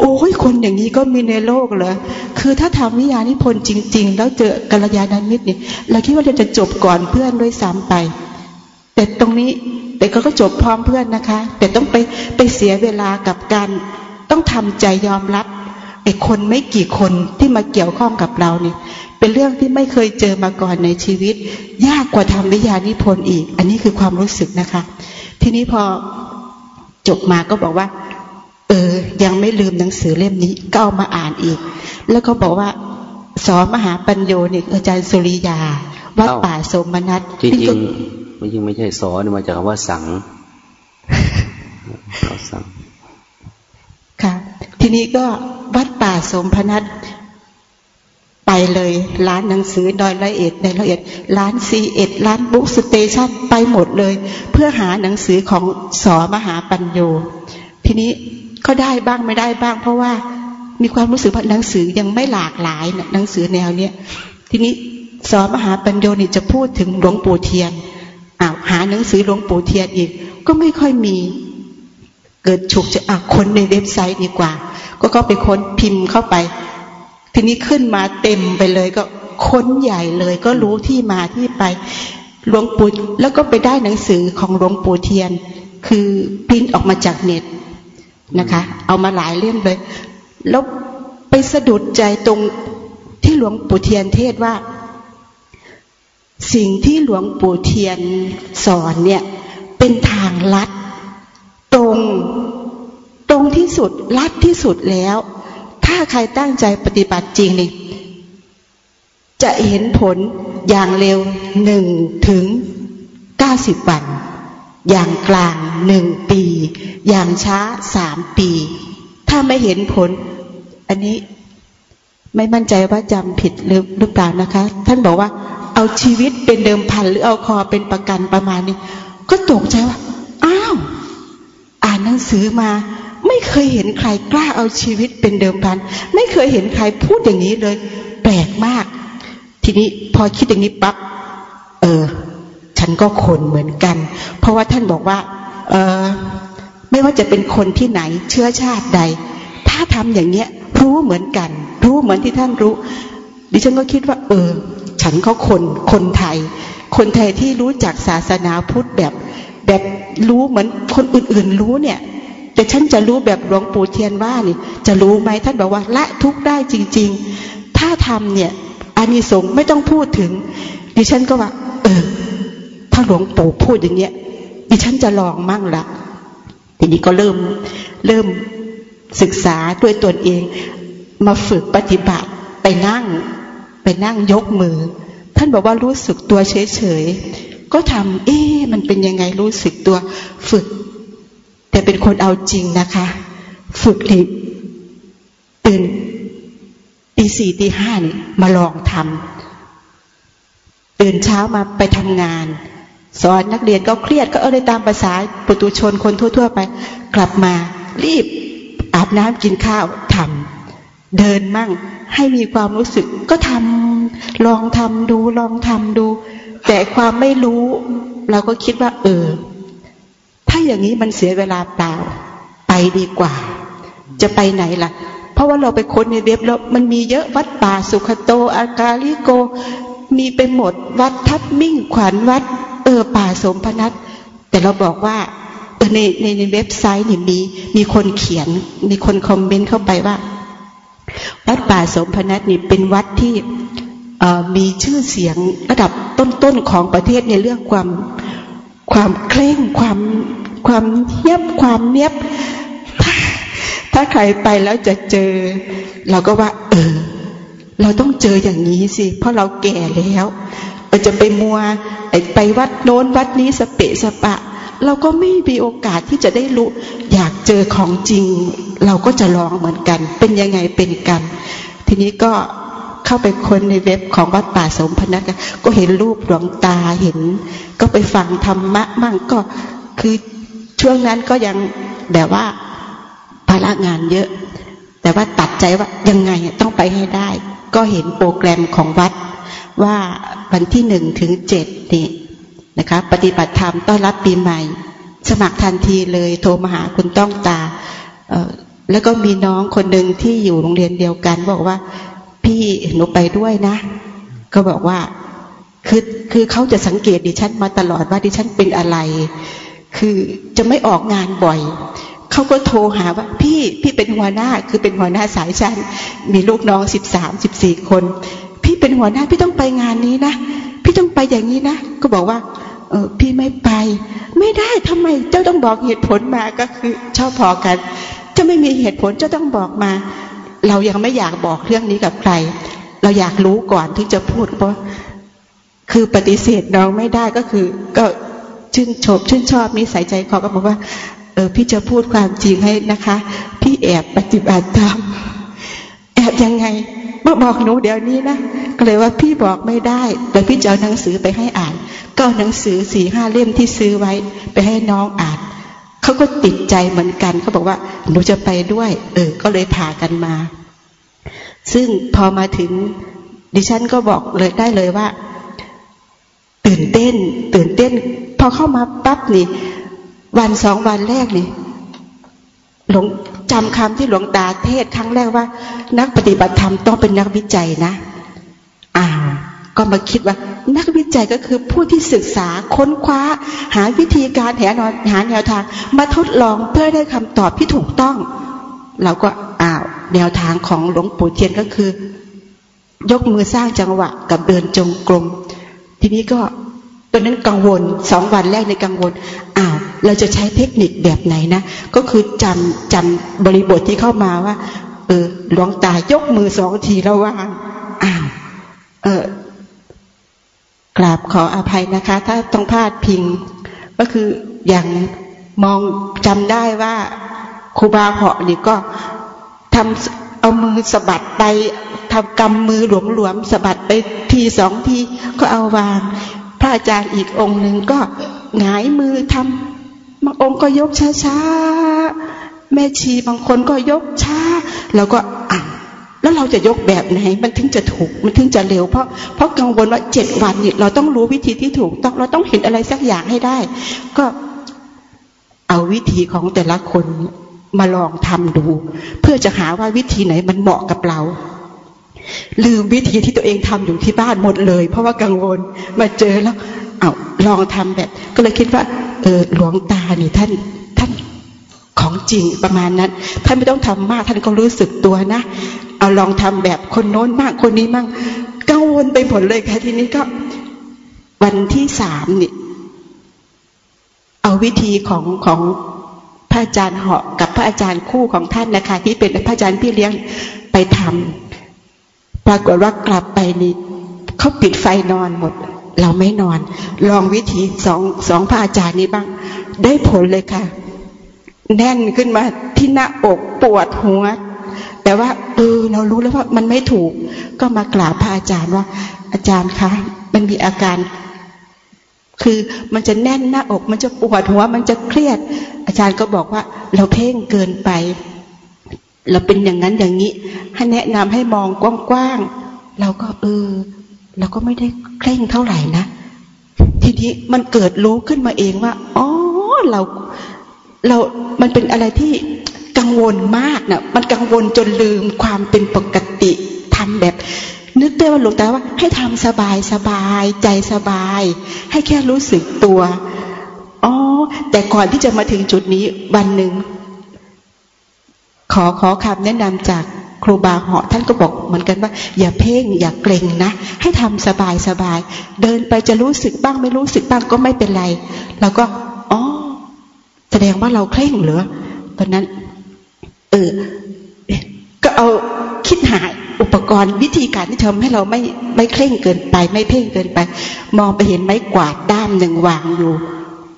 โอ้ยคนอย่างนี้ก็มีในโลกเลยคือถ้าทำวิญญาณิพนธ์จริง ๆ แล้วเจอกัลยาณมิตรนี่เราคิดว่าเราจะจบก่อนเพื่อนด้วยซ้ำไป แต่ตรงนี้ แต่เขาก็จบพร้อมเพื่อนนะคะ แต่ต้องไปไปเสียเวลากับการต้องทำใจยอมรับไอ้คนไม่กี่คนที่มาเกี่ยวข้องกับเราเนี่ย เป็นเรื่องที่ไม่เคยเจอมาก่อนในชีวิต ยากกว่าทำวิญญาณิพนธ์อีก อันนี้คือความรู้สึกนะคะ ทีนี้พอจบมาก็บอกว่า เออ ยังไม่ลืมหนังสือเล่มนี้ก็เอามาอ่านอีก แล้วก็บอกว่าสอนมหาปัญโยเนี่ยอาจารย์สุริยาวัดป่าสมนัตจริง ไม่ยิ่งไม่ใช่สอนมาจากคำว่าสั่งเราสั่งค่ะ ทีนี้ก็วัดป่าสมพนัทไปเลย ร้านหนังสือดอยละเอียดในละเอียด ร้านซีเอ็ดร้านบุ๊กสเตชันไปหมดเลย เพื่อหาหนังสือของสอมหาปัญโยทีนี้ก็ได้บ้างไม่ได้บ้าง เพราะว่ามีความรู้สึกว่าหนังสือยังไม่หลากหลายหนังสือแนวเนี้ยทีนี้สอมหาปัญโยนี่จะพูดถึงหลวงปู่เทียน อ้าวหาหนังสือหลวงปู่เทียนอีก ก็ไม่ค่อยมี เกิดฉุกจะอะคนในเว็บไซต์ดีกว่า ก็ก็ไปค้นพิมพ์เข้าไป ทีนี้ขึ้นมาเต็มไปเลยก็ค้นใหญ่เลยก็รู้ที่มาที่ไปหลวงปู่แล้วก็ไปได้หนังสือของหลวงปู่เทียน คือพิมพ์ออกมาจากเน็ตนะคะ เอามาหลายเล่มเลย แล้วไปสะดุดใจตรงที่หลวงปู่เทียนเทศว่า สิ่งที่หลวงปู่เทียนสอนเนี่ยเป็นทางลัดตรงตรงที่สุดลัดที่สุดแล้ว ถ้าใครตั้งใจปฏิบัติจริงนี่จะเห็นผลอย่างเร็วหนึ่งถึงเก้าสิบวัน อย่างกลางหนึ่งปี อย่างช้าสามปี ถ้าไม่เห็นผล อันนี้ไม่มั่นใจว่าจำผิดหรือหรือเปล่านะคะ ท่านบอกว่า เอาชีวิตเป็นเดิมพันหรือเอาคอเป็นประกันประมาณนี้ก็ตกใจว่า อ้าว อ่านหนังสือมา ไม่เคยเห็นใครกล้าเอาชีวิตเป็นเดิมพัน ไม่เคยเห็นใครพูดอย่างนี้เลย แปลกมาก ทีนี้พอคิดอย่างนี้ปับ๊บเออ ฉันก็คนเหมือนกัน เพราะว่าท่านบอกว่า เออไม่ว่าจะเป็นคนที่ไหนเชื้อชาติใด ถ้าทำอย่างเนี้ย รู้เหมือนกัน รู้เหมือนที่ท่านรู้ ดิฉันก็คิดว่า เออ ฉันก็คนคนไทย คนไทยที่รู้จักศาสนาพุทธแบบแบบรู้เหมือนคนอื่นๆรู้เนี่ย แต่ฉันจะรู้แบบหลวงปู่เทียนว่านี่จะรู้ไหมท่านบอกว่าละทุกได้จริง ๆ ถ้าทำเนี่ยอานิสงส์ไม่ต้องพูดถึง ดิฉันก็ว่า เออ ถ้าหลวงปู่พูดอย่างเงี้ยดิฉันจะลองมั่งละทีนี้ก็เริ่มเริ่มศึกษาด้วยตนเอง มาฝึกปฏิบัติไปนั่ง นั่งยกมือ ท่านบอกว่ารู้สึกตัวเฉยๆ ก็ทำเอ๊ะมันเป็นยังไงรู้สึกตัวฝึก แต่เป็นคนเอาจริงนะคะ ฝึกเลยตื่นตีสี่ตีห้านี่มาลองทำตื่นเช้ามาไปทำงาน สอนนักเรียนก็เครียดก็เออเลยตามภาษาปุตุชนคนทั่ว ๆ ไป กลับมารีบอาบน้ำกินข้าวทำ เดินมั่ง ให้มีความรู้สึกก็ทำลองทำดูลองทำดู แต่ความไม่รู้ เราก็คิดว่า เออ ถ้าอย่างนี้มันเสียเวลาเปล่า ไปดีกว่า จะไปไหนล่ะ เพราะว่าเราไปค้นในเว็บแล้วมันมีเยอะวัดป่าสุขโต อากาลิโก มีไปหมดวัดทับมิ่งขวัญวัด เออป่าสมพนัทแต่เราบอกว่าในในในเว็บไซต์เนี่ยมีมีคนเขียน มีคนคอมเมนต์เข้าไปว่า วัดป่าสมพนัทนี่เป็นวัดที่มีชื่อเสียงระดับต้นๆของประเทศในเรื่องความความเคร่งความความเงียบความเนียบถ้าถ้าใครไปแล้วจะเจอ เราก็ว่า เออ เราต้องเจออย่างนี้สิ เพราะเราแก่แล้วเราจะไปมัวไปวัดโน้นวัดนี้สเปะสปะ เราก็ไม่มีโอกาสที่จะได้รู้ อยากเจอของจริง เราก็จะลองเหมือนกัน เป็นยังไงเป็นกันทีนี้ก็เข้าไปค้นในเว็บของวัดป่าสมพนักก็เห็นรูปดวงตาเห็น ก็ไปฟังธรรมะมั่งก็คือช่วงนั้นก็ยังแบบว่าภาระงานเยอะ แต่ว่าตัดใจว่ายังไงต้องไปให้ได้ ก็เห็นโปรแกรมของวัดว่าวันที่หนึ่งถึงเจ็ดนี่นะคะ ปฏิบัติธรรมต้อนรับปีใหม่ สมัครทันทีเลยโทรมาหาคุณต้องตา แล้วก็มีน้องคนหนึ่งที่อยู่โรงเรียนเดียวกัน บอกว่า พี่หนูไปด้วยนะ ก็บอกว่าคือคือเขาจะสังเกตดิฉันมาตลอดว่าดิฉันเป็นอะไร คือจะไม่ออกงานบ่อยเขาก็โทรหาว่าพี่พี่เป็นหัวหน้าคือเป็นหัวหน้าสายชั้นมีลูกน้องสิบสามสิบสี่คน พี่เป็นหัวหน้าพี่ต้องไปงานนี้นะพี่ต้องไปอย่างนี้นะก็บอกว่า เออพี่ไม่ไป ไม่ได้ทำไมเจ้าต้องบอกเหตุผลมาก็คือชอบพอกัน จะไม่มีเหตุผลจ้าต้องบอกมา เรายังไม่อยากบอกเรื่องนี้กับใคร เราอยากรู้ก่อนที่จะพูดเพราะคือปฏิเสธน้องไม่ได้ก็คือ ก็ชื่นชมชื่นชอบนิสัยใจคอก็บอกว่า เออพี่จะพูดความจริงให้นะคะ พี่แอบปฏิบัติตามแอบยังไงมาบอกหนูเดี๋ยวนี้นะก็เลยว่าพี่บอกไม่ได้แต่พี่จะเอาหนังสือไปให้อ่าน ก็หนังสือสี่ห้าเล่มที่ซื้อไว้ ไปให้น้องอ่าน เขาก็ติดใจเหมือนกันเขาบอกว่าหนูจะไปด้วย เออ ก็เลยพากันมา ซึ่งพอมาถึงดิฉันก็บอกเลยได้เลยว่า ตื่นเต้น ตื่นเต้น พอเข้ามาปั๊บนี่ วันสองวันแรกนี่หลวงจำคำที่หลวงตาเทศครั้งแรกว่า นักปฏิบัติธรรมต้องเป็นนักวิจัยนะ อ่า ก็มาคิดว่า นักวิจัยก็คือผู้ที่ศึกษาค้นคว้า หาวิธีการแหานหาแนวทาง มาทดลองเพื่อได้คำตอบที่ถูกต้อง เราก็อ้าวแนวทางของหลวงปู่เทียนก็คือ ยกมือสร้างจังหวะกับเดินจงกรมทีนี้ก็ตอนนั้นกังวลสองวันแรกในกังวลอ้าวเราจะใช้เทคนิคแบบไหนนะ ก็คือจำจำบริบทที่เข้ามาว่า เออหลวงตายกมือสองทีระวางอ้าวเออ กราบขออภัยนะคะ ถ้าต้องพลาดพิง ก็คืออย่างมองจำได้ว่าครูบาเหาะนี่ก็ทำเอามือสะบัดไปทำกำมือหลวมๆสะบัดไปทีสองทีก็เอาวาง พระอาจารย์อีกองค์หนึ่งก็หงายมือทำบางองค์ก็ยกช้าๆแม่ชีบางคนก็ยกช้า แล้วก็อ่าน แล้วเราจะยกแบบไหนมันถึงจะถูกมันถึงจะเร็วเพราะเพราะกังวลว่าเจ็ดวันนี่เราต้องรู้วิธีที่ถูกต้องเราต้องเห็นอะไรสักอย่างให้ได้ ก็เอาวิธีของแต่ละคนมาลองทำดู เพื่อจะหาว่าวิธีไหนมันเหมาะกับเรา ลืมวิธีที่ตัวเองทำอยู่ที่บ้านหมดเลย เพราะว่ากังวลมาเจอแล้วเอาลองทำแบบ ก็เลยคิดว่า เออหลวงตานี่ท่านท่านของจริงประมาณนั้นท่านไม่ต้องทำมากท่านก็รู้สึกตัวนะ เอาลองทำแบบคนโน้นมากคนนี้มั่งกังวลไปหมดเลยค่ะทีนี้ก็วันที่สามนี่เอาวิธีของของพระอาจารย์เหาะกับพระอาจารย์คู่ของท่านนะคะ ที่เป็นพระอาจารย์พี่เลี้ยงไปทำปรากฏว่ากลับไปนี่เขาปิดไฟนอนหมด เราไม่นอน ลองวิธีสองสองพระอาจารย์นี้บ้าง ได้ผลเลยค่ะ แน่นขึ้นมาที่หน้าอกปวดหัว แต่ว่าเออเรารู้แล้วว่ามันไม่ถูก ก็มากราบพระอาจารย์ว่า อาจารย์คะมันมีอาการ คือมันจะแน่นหน้าอก มันจะปวดหัว มันจะเครียด อาจารย์ก็บอกว่า เราเพ่งเกินไป เราเป็นอย่างนั้นอย่างนี้ให้แนะนำให้มองกว้างๆเราก็เออเราก็ไม่ได้เคร่งเท่าไหร่นะทีนี้มันเกิดรู้ขึ้นมาเองว่า อ๋อ เรา เรา มันเป็นอะไรที่ กังวลมากนะมันกังวลจนลืมความเป็นปกติทำแบบ นึกได้ว่าหลวงตาว่า ให้ทำสบายสบายใจสบาย ให้แค่รู้สึกตัวอ๋อแต่ก่อนที่จะมาถึงจุดนี้วันหนึ่งขอขอคำแนะนำจากครูบาเหาะท่านก็บอกเหมือนกันว่า อย่าเพ่งอย่าเกรงนะ ให้ทำสบายสบาย เดินไปจะรู้สึกบ้างไม่รู้สึกบ้างก็ไม่เป็นไร แล้วก็อ๋อแสดงว่าเราเคร่งเหรอตอนนั้น เออ ก็เอาคิดหายอุปกรณ์วิธีการที่ทำให้เราไม่ไม่เคร่งเกินไป ไม่เพ่งเกินไป มองไปเห็นไม้กวาดด้ามหนึ่งวางอยู่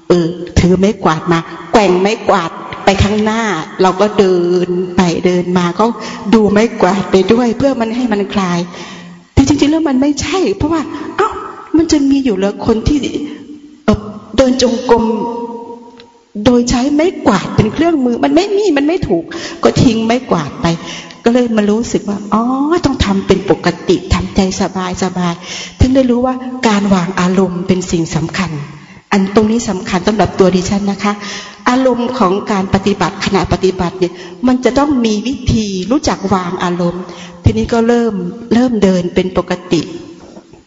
เออ ถือไม้กวาดมา แกว่งไม้กวาดไปข้างหน้า เราก็เดินไปเดินมาก็ดูไม้กวาดไปด้วย เพื่อมันให้มันคลาย แต่จริงๆแล้วมันไม่ใช่ เพราะว่า เอ้ามันจะมีอยู่แล้วคนที่เดินจงกรม โดยใช้ไม้กวาดเป็นเครื่องมือ มันไม่มีมันไม่ถูก ก็ทิ้งไม้กวาดไป ก็เลยมารู้สึกว่าอ๋อต้องทำเป็นปกติทำใจสบายสบายถึงได้รู้ว่าการวางอารมณ์เป็นสิ่งสำคัญ อันตรงนี้สำคัญสำหรับตัวดิฉันนะคะ อารมณ์ของการปฏิบัติขณะปฏิบัติเนี่ยมันจะต้องมีวิธีรู้จักวางอารมณ์ ทีนี้ก็เริ่มเริ่มเดินเป็นปกติ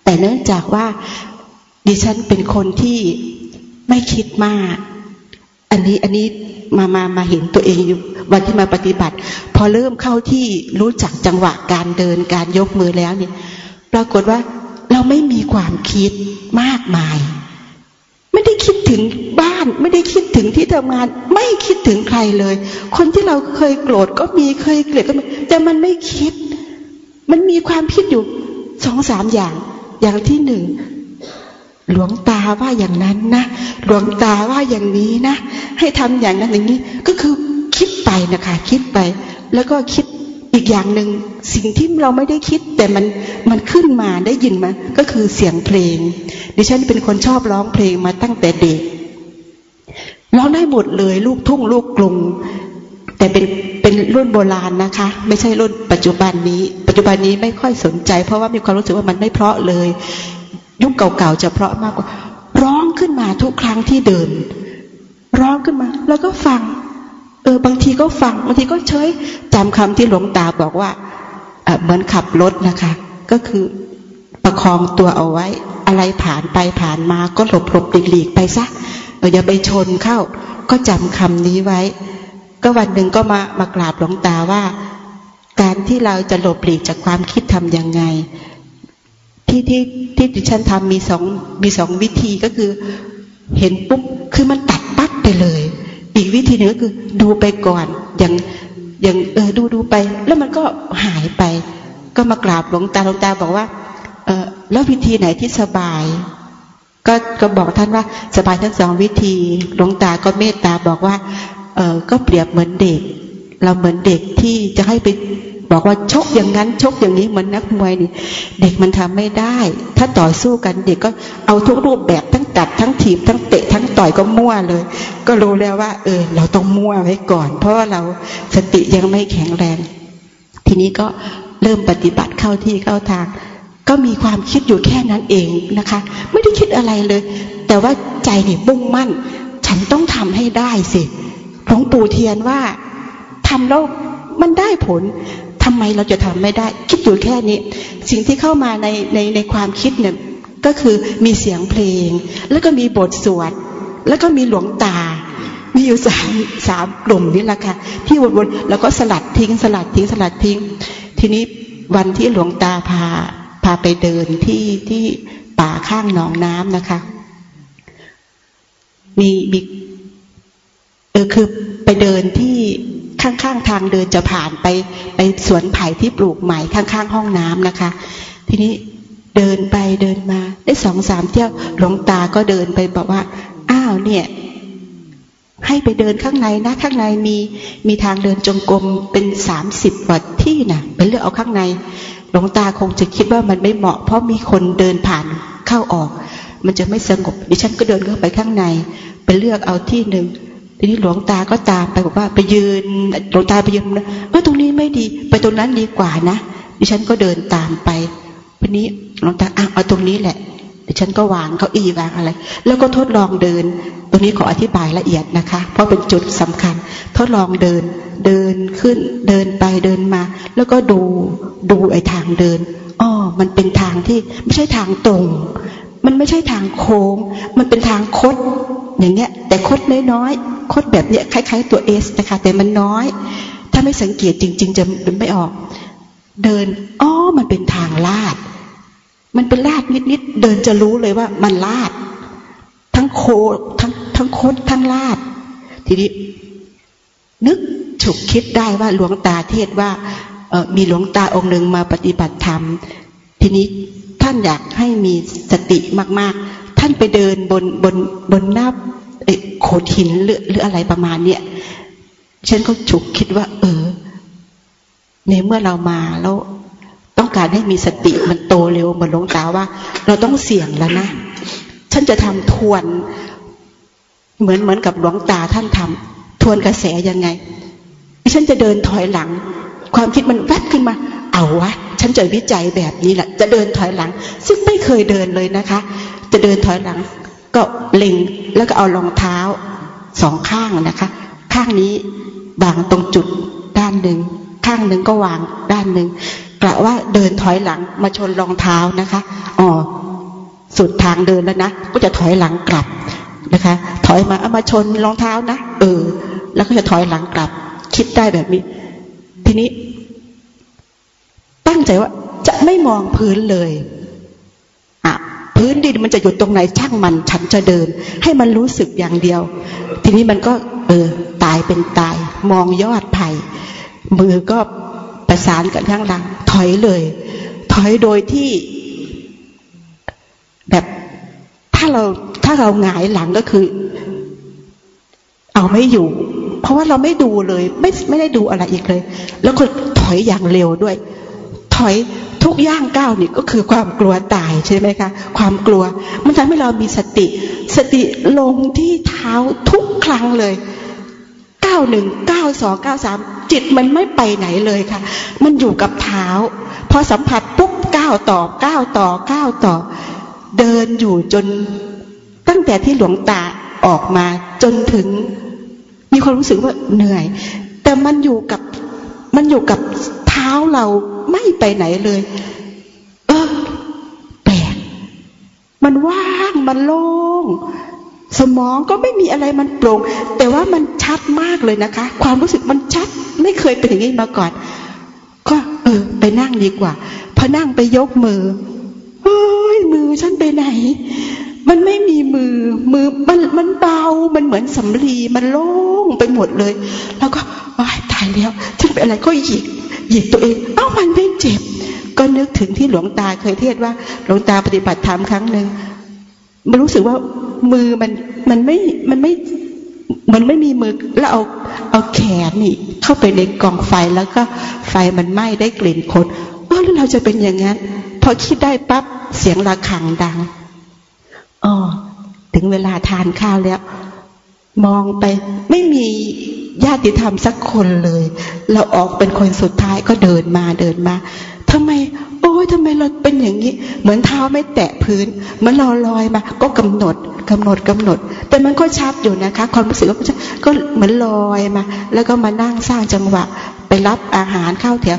แต่เนื่องจากว่าดิฉันเป็นคนที่ไม่คิดมาก อันนี้อันนี้มามามาเห็นตัวเองอยู่วันที่มาปฏิบัติ พอเริ่มเข้าที่รู้จักจังหวะการเดินการยกมือแล้วเนี่ย ปรากฏว่าเราไม่มีความคิดมากมาย ไม่ได้คิดถึงบ้าน ไม่ได้คิดถึงที่ทำงาน ไม่คิดถึงใครเลย คนที่เราเคยโกรธก็มีเคยเกลียดก็มีแต่มันไม่คิด มันมีความคิดอยู่สองสามอย่าง อย่างที่หนึ่ง หลวงตาว่าอย่างนั้นนะ หลวงตาว่าอย่างนี้นะ ให้ทำอย่างนั้นอย่างนี้ ก็คือคิดไปนะคะ คิดไป แล้วก็คิดอีกอย่างหนึ่งสิ่งที่เราไม่ได้คิด แต่มันมันขึ้นมาได้ยินมา ก็คือเสียงเพลง ดิฉันเป็นคนชอบร้องเพลงมาตั้งแต่เด็กร้องได้หมดเลย ลูกทุ่งลูกกรุง แต่เป็นเป็นรุ่นโบราณนะคะ ไม่ใช่รุ่นปัจจุบันนี้ ปัจจุบันนี้ไม่ค่อยสนใจ เพราะว่ามีความรู้สึกว่ามันไม่เพราะเลย ยุคเก่าๆจะเพราะมากกว่า ร้องขึ้นมาทุกครั้งที่เดิน ร้องขึ้นมา แล้วก็ฟัง เออบางทีก็ฟัง บางทีก็เฉยจำคำที่หลวงตาบอกว่าเหมือนขับรถนะคะ ก็คือประคองตัวเอาไว้ อะไรผ่านไปผ่านมาก็หลบหลบหลีกไปซะอย่าไปชนเข้า ก็จำคำนี้ไว้ ก็วันหนึ่งก็มามากราบหลวงตาว่า การที่เราจะหลบหลีกจากความคิดทำยังไง ที่ที่ที่ดิฉันทำมีสองมีสองวิธีก็คือ เห็นปุ๊บคือมันตัดปั๊บไปเลย อีกวิธีหนึ่งก็คือดูไปก่อนอย่างอย่างเออดูดูไป แล้วมันก็หายไป ก็มากราบหลวงตาหลวงตาบอกว่า เออแล้ววิธีไหนที่สบาย ก็ก็บอกท่านว่าสบายทั้งสองวิธีหลวงตาก็เมตตาบอกว่า เออก็เปรียบเหมือนเด็ก เราเหมือนเด็กที่จะให้ไป บอกว่าชกอย่างนั้นชกอย่างนี้เหมือนนักมวยนี่ เด็กมันทำไม่ได้ ถ้าต่อสู้กันเด็กก็เอาทุกรูปแบบทั้งกัดทั้งถีบทั้งเตะทั้งต่อยก็มั่วเลย ก็รู้แล้วว่า เออ เราต้องมั่วไว้ก่อน เพราะว่าเราสติยังไม่แข็งแรง ทีนี้ก็เริ่มปฏิบัติเข้าที่เข้าทาง ก็มีความคิดอยู่แค่นั้นเองนะคะ ไม่ได้คิดอะไรเลย แต่ว่าใจนี่บุ่งมั่น ฉันต้องทำให้ได้สิหลวงปู่เทียนว่าทำแล้วมันได้ผล ทำไมเราจะทำไม่ได้ คิดอยู่แค่นี้ สิ่งที่เข้ามาในในในความคิดเนี่ยก็คือมีเสียงเพลง แล้วก็มีบทสวด แล้วก็มีหลวงตา มีอยู่สามสามกลุ่มนี่แหละค่ะ ที่วนๆแล้วก็สลัดทิ้งสลัดทิ้งสลัดทิ้ง ทีนี้วันที่หลวงตาพาพาไปเดินที่ที่ป่าข้างหนองน้ำนะคะ มีมีเออคือไปเดินที่ ข้างๆทางเดินจะผ่านไปไปสวนไผ่ที่ปลูกใหม่ข้างๆห้องน้ำนะคะ ทีนี้เดินไปเดินมาได้สองสามเที่ยวหลวงตาก็เดินไปบอกว่า อ้าวเนี่ยให้ไปเดินข้างในนะข้างในมีมีทางเดินจงกรมเป็นสามสิบวัดที่นะ่ะไปเลือกเอาข้างใน หลวงตาคงจะคิดว่ามันไม่เหมาะ เพราะมีคนเดินผ่านเข้าออก มันจะไม่สงบดิฉันก็เดินเข้าไปข้างใน ไปเลือกเอาที่หนึ่ง ทีนี้หลวงตาก็ตามไปบอกว่าไปยืนหลวงตาไปยืนนะเออตรงนี้ไม่ดี ไปตรงนั้นดีกว่านะดิฉันก็เดินตามไปวันนี้หลวงตาอะเอาตรงนี้แหละดิฉันก็วางเก้าอี้วางอะไร แล้วก็ทดลองเดิน ตรงนี้ขออธิบายละเอียดนะคะ เพราะเป็นจุดสำคัญ ทดลองเดินเดินขึ้นเดินไปเดินมา แล้วก็ดูดูไอ้ทางเดินอ๋อมันเป็นทางที่ไม่ใช่ทางตรง มันไม่ใช่ทางโค้ง มันเป็นทางคด อย่างเงี้ย แต่คดน้อยๆ คดแบบเนี้ยคล้าย ๆ ตัวเอสนะคะแต่มันน้อย ถ้าไม่สังเกตจริง ๆ จะไม่ออก เดินอ๋อมันเป็นทางลาด มันเป็นลาดนิดๆ เดินจะรู้เลยว่ามันลาด ทั้งโคทั้งทั้งโคดทั้งลาด ทีนี้ นึกฉุกคิดได้ว่าหลวงตาเทศว่ามีหลวงตาองค์หนึ่งมาปฏิบัติธรรม ทีนี้ ท่านอยากให้มีสติมาก ๆ ท่านไปเดินบนบนบนหน้าโขดหินหรือหรืออะไรประมาณเนี้ยฉันก็ฉุกคิดว่า เออ ในเมื่อเรามาแล้วต้องการให้มีสติมันโตเร็วเหมือนหลวงตาว่า เราต้องเสี่ยงแล้วนะฉันจะทำทวน เหมือนเหมือนกับหลวงตาท่านทำทวนกระแสยังไงฉันจะเดินถอยหลัง ความคิดมันแวบขึ้นมา เอาวะ ฉันจะวิจัยแบบนี้แหละ จะเดินถอยหลัง ซึ่งไม่เคยเดินเลยนะคะ จะเดินถอยหลัง ก็เล็งแล้วก็เอารองเท้าสองข้างนะคะ ข้างนี้วางตรงจุดด้านหนึ่ง ข้างหนึ่งก็วางด้านหนึ่งกะว่าเดินถอยหลังมาชนรองเท้านะคะอ๋อสุดทางเดินแล้วนะ ก็จะถอยหลังกลับนะคะ ถอยมาเอามาชนรองเท้านะ เออ แล้วก็จะถอยหลังกลับ คิดได้แบบนี้ ทีนี้ ตั้งใจว่าจะไม่มองพื้นเลยอะพื้นดินมันจะอยู่ตรงไหนช่างมันฉันจะเดิน ให้มันรู้สึกอย่างเดียว ทีนี้มันก็ เออ ตายเป็นตาย มองยอดไผ่มือก็ประสานกันข้างหลัง ถอยเลย ถอยโดยที่ แบบถ้าเราถ้าเราหงายหลังก็คือ เอาไม่อยู่ เพราะว่าเราไม่ดูเลย ไม่ไม่ได้ดูอะไรอีกเลย แล้วก็ถอยอย่างเร็วด้วย ถอยทุกย่างก้าวนี่ก็คือความกลัวตายใช่ไหมคะความกลัว มันทำให้เรามีสติ สติลงที่เท้าทุกครั้งเลยเก้าหนึ่งเก้าสองเก้าสามจิตมันไม่ไปไหนเลยค่ะ มันอยู่กับเท้า พอสัมผัสปุ๊บก้าวต่อก้าวต่อก้าวต่อ เดินอยู่จนตั้งแต่ที่หลวงตาออกมาจนถึง มีความรู้สึกว่าเหนื่อย แต่มันอยู่กับมันอยู่กับ ท้าเราไม่ไปไหนเลย เออแปลกมันว่างมันโล่งสมองก็ไม่มีอะไรมันโปร่ง แต่ว่ามันชัดมากเลยนะคะ ความรู้สึกมันชัด ไม่เคยเป็นอย่างนี้มาก่อน ก็เออ ไปนั่งดีกว่า พอนั่งไปยกมือเฮ้ยมือฉันไปไหน มันไม่มีมือ มือมันมันเบา มันเหมือนสำลีมันโล่งไปหมดเลย แล้วก็ว้ายตายแล้วฉันเป็นอะไรก็หยิก หยิกตัวเอง เอ้ามันไม่เจ็บ ก็นึกถึงที่หลวงตาเคยเทศว่า หลวงตาปฏิบัติธรรมครั้งหนึ่งมันรู้สึกว่ามือมันมันไม่มันไม่มันไม่มีมือแล้วเอาเอาแขนนี่ เข้าไปในกองไฟแล้วก็ไฟมันไหม้ได้กลิ่นคนเออแล้วเราจะเป็นอย่างนั้น พอคิดได้ปั๊บเสียงระฆังดังอ๋อถึงเวลาทานข้าวแล้ว มองไปไม่มี ญาติธรรมสักคนเลย เราออกเป็นคนสุดท้ายก็เดินมาเดินมาทำไม โอ้ยทำไมเราเป็นอย่างนี้ เหมือนเท้าไม่แตะพื้นเหมือนเราลอยมา ก็กำหนดกำหนดกำหนด แต่มันก็ชัดอยู่นะคะ ความรู้สึกก็ก็เหมือนลอยมา แล้วก็มานั่งสร้างจังหวะ ไปรับอาหารข้าวแถว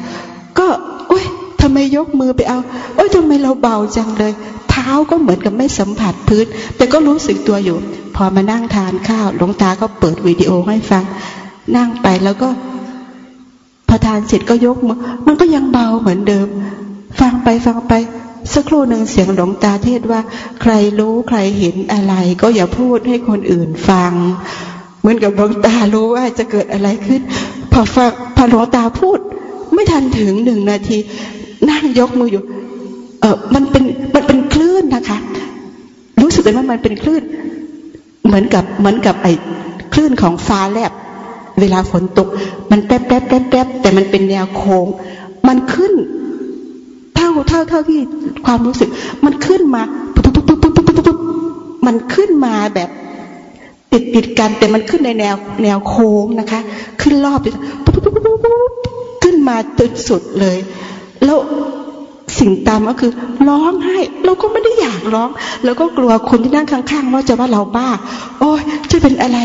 ก็เฮ้ยทำไมยกมือไปเอาโอ้ยทำไมเราเบาจังเลย เท้าก็เหมือนกับไม่สัมผัสพื้น แต่ก็รู้สึกตัวอยู่ พอมานั่งทานข้าวหลวงตาก็เปิดวิดีโอให้ฟัง นั่งไปแล้วก็พอทานเสร็จก็ยกมือมันก็ยังเบาเหมือนเดิม ฟังไปฟังไป สักครู่หนึ่งเสียงหลวงตาเทศว่า ใครรู้ใครเห็นอะไร ก็อย่าพูดให้คนอื่นฟัง เหมือนกับหลวงตารู้ว่าจะเกิดอะไรขึ้น พอฟังพอหลวงตาพูด ไม่ทันถึงหนึ่งนาที นั่งยกมืออยู่ เออมันเป็นมันเป็นคลื่นนะคะ รู้สึกเลยว่ามันเป็นคลื่น เหมือนกับเหมือนกับไอ้คลื่นของฟ้าแลบ เวลาฝนตก มันแป๊บแป๊บแป๊บแป๊บแต่มันเป็นแนวโค้ง มันขึ้น เท่าเท่าเท่าที่ความรู้สึก มันขึ้นมาปุ๊บปุ๊บปุ๊บปุ๊บปุ๊บปุ๊บมันขึ้นมาแบบติดติดกันแต่มันขึ้นในแนวแนวโค้งนะคะ ขึ้นรอบปุ๊บปุ๊บปุ๊บปุ๊บปุ๊บขึ้นมาตึดสุดเลย แล้วสิ่งตามก็คือร้องไห้ เราก็ไม่ได้อยากร้อง แล้วก็กลัวคนที่นั่งข้างๆว่าจะว่าเราบ้า โอ้ยจะเป็นอะไร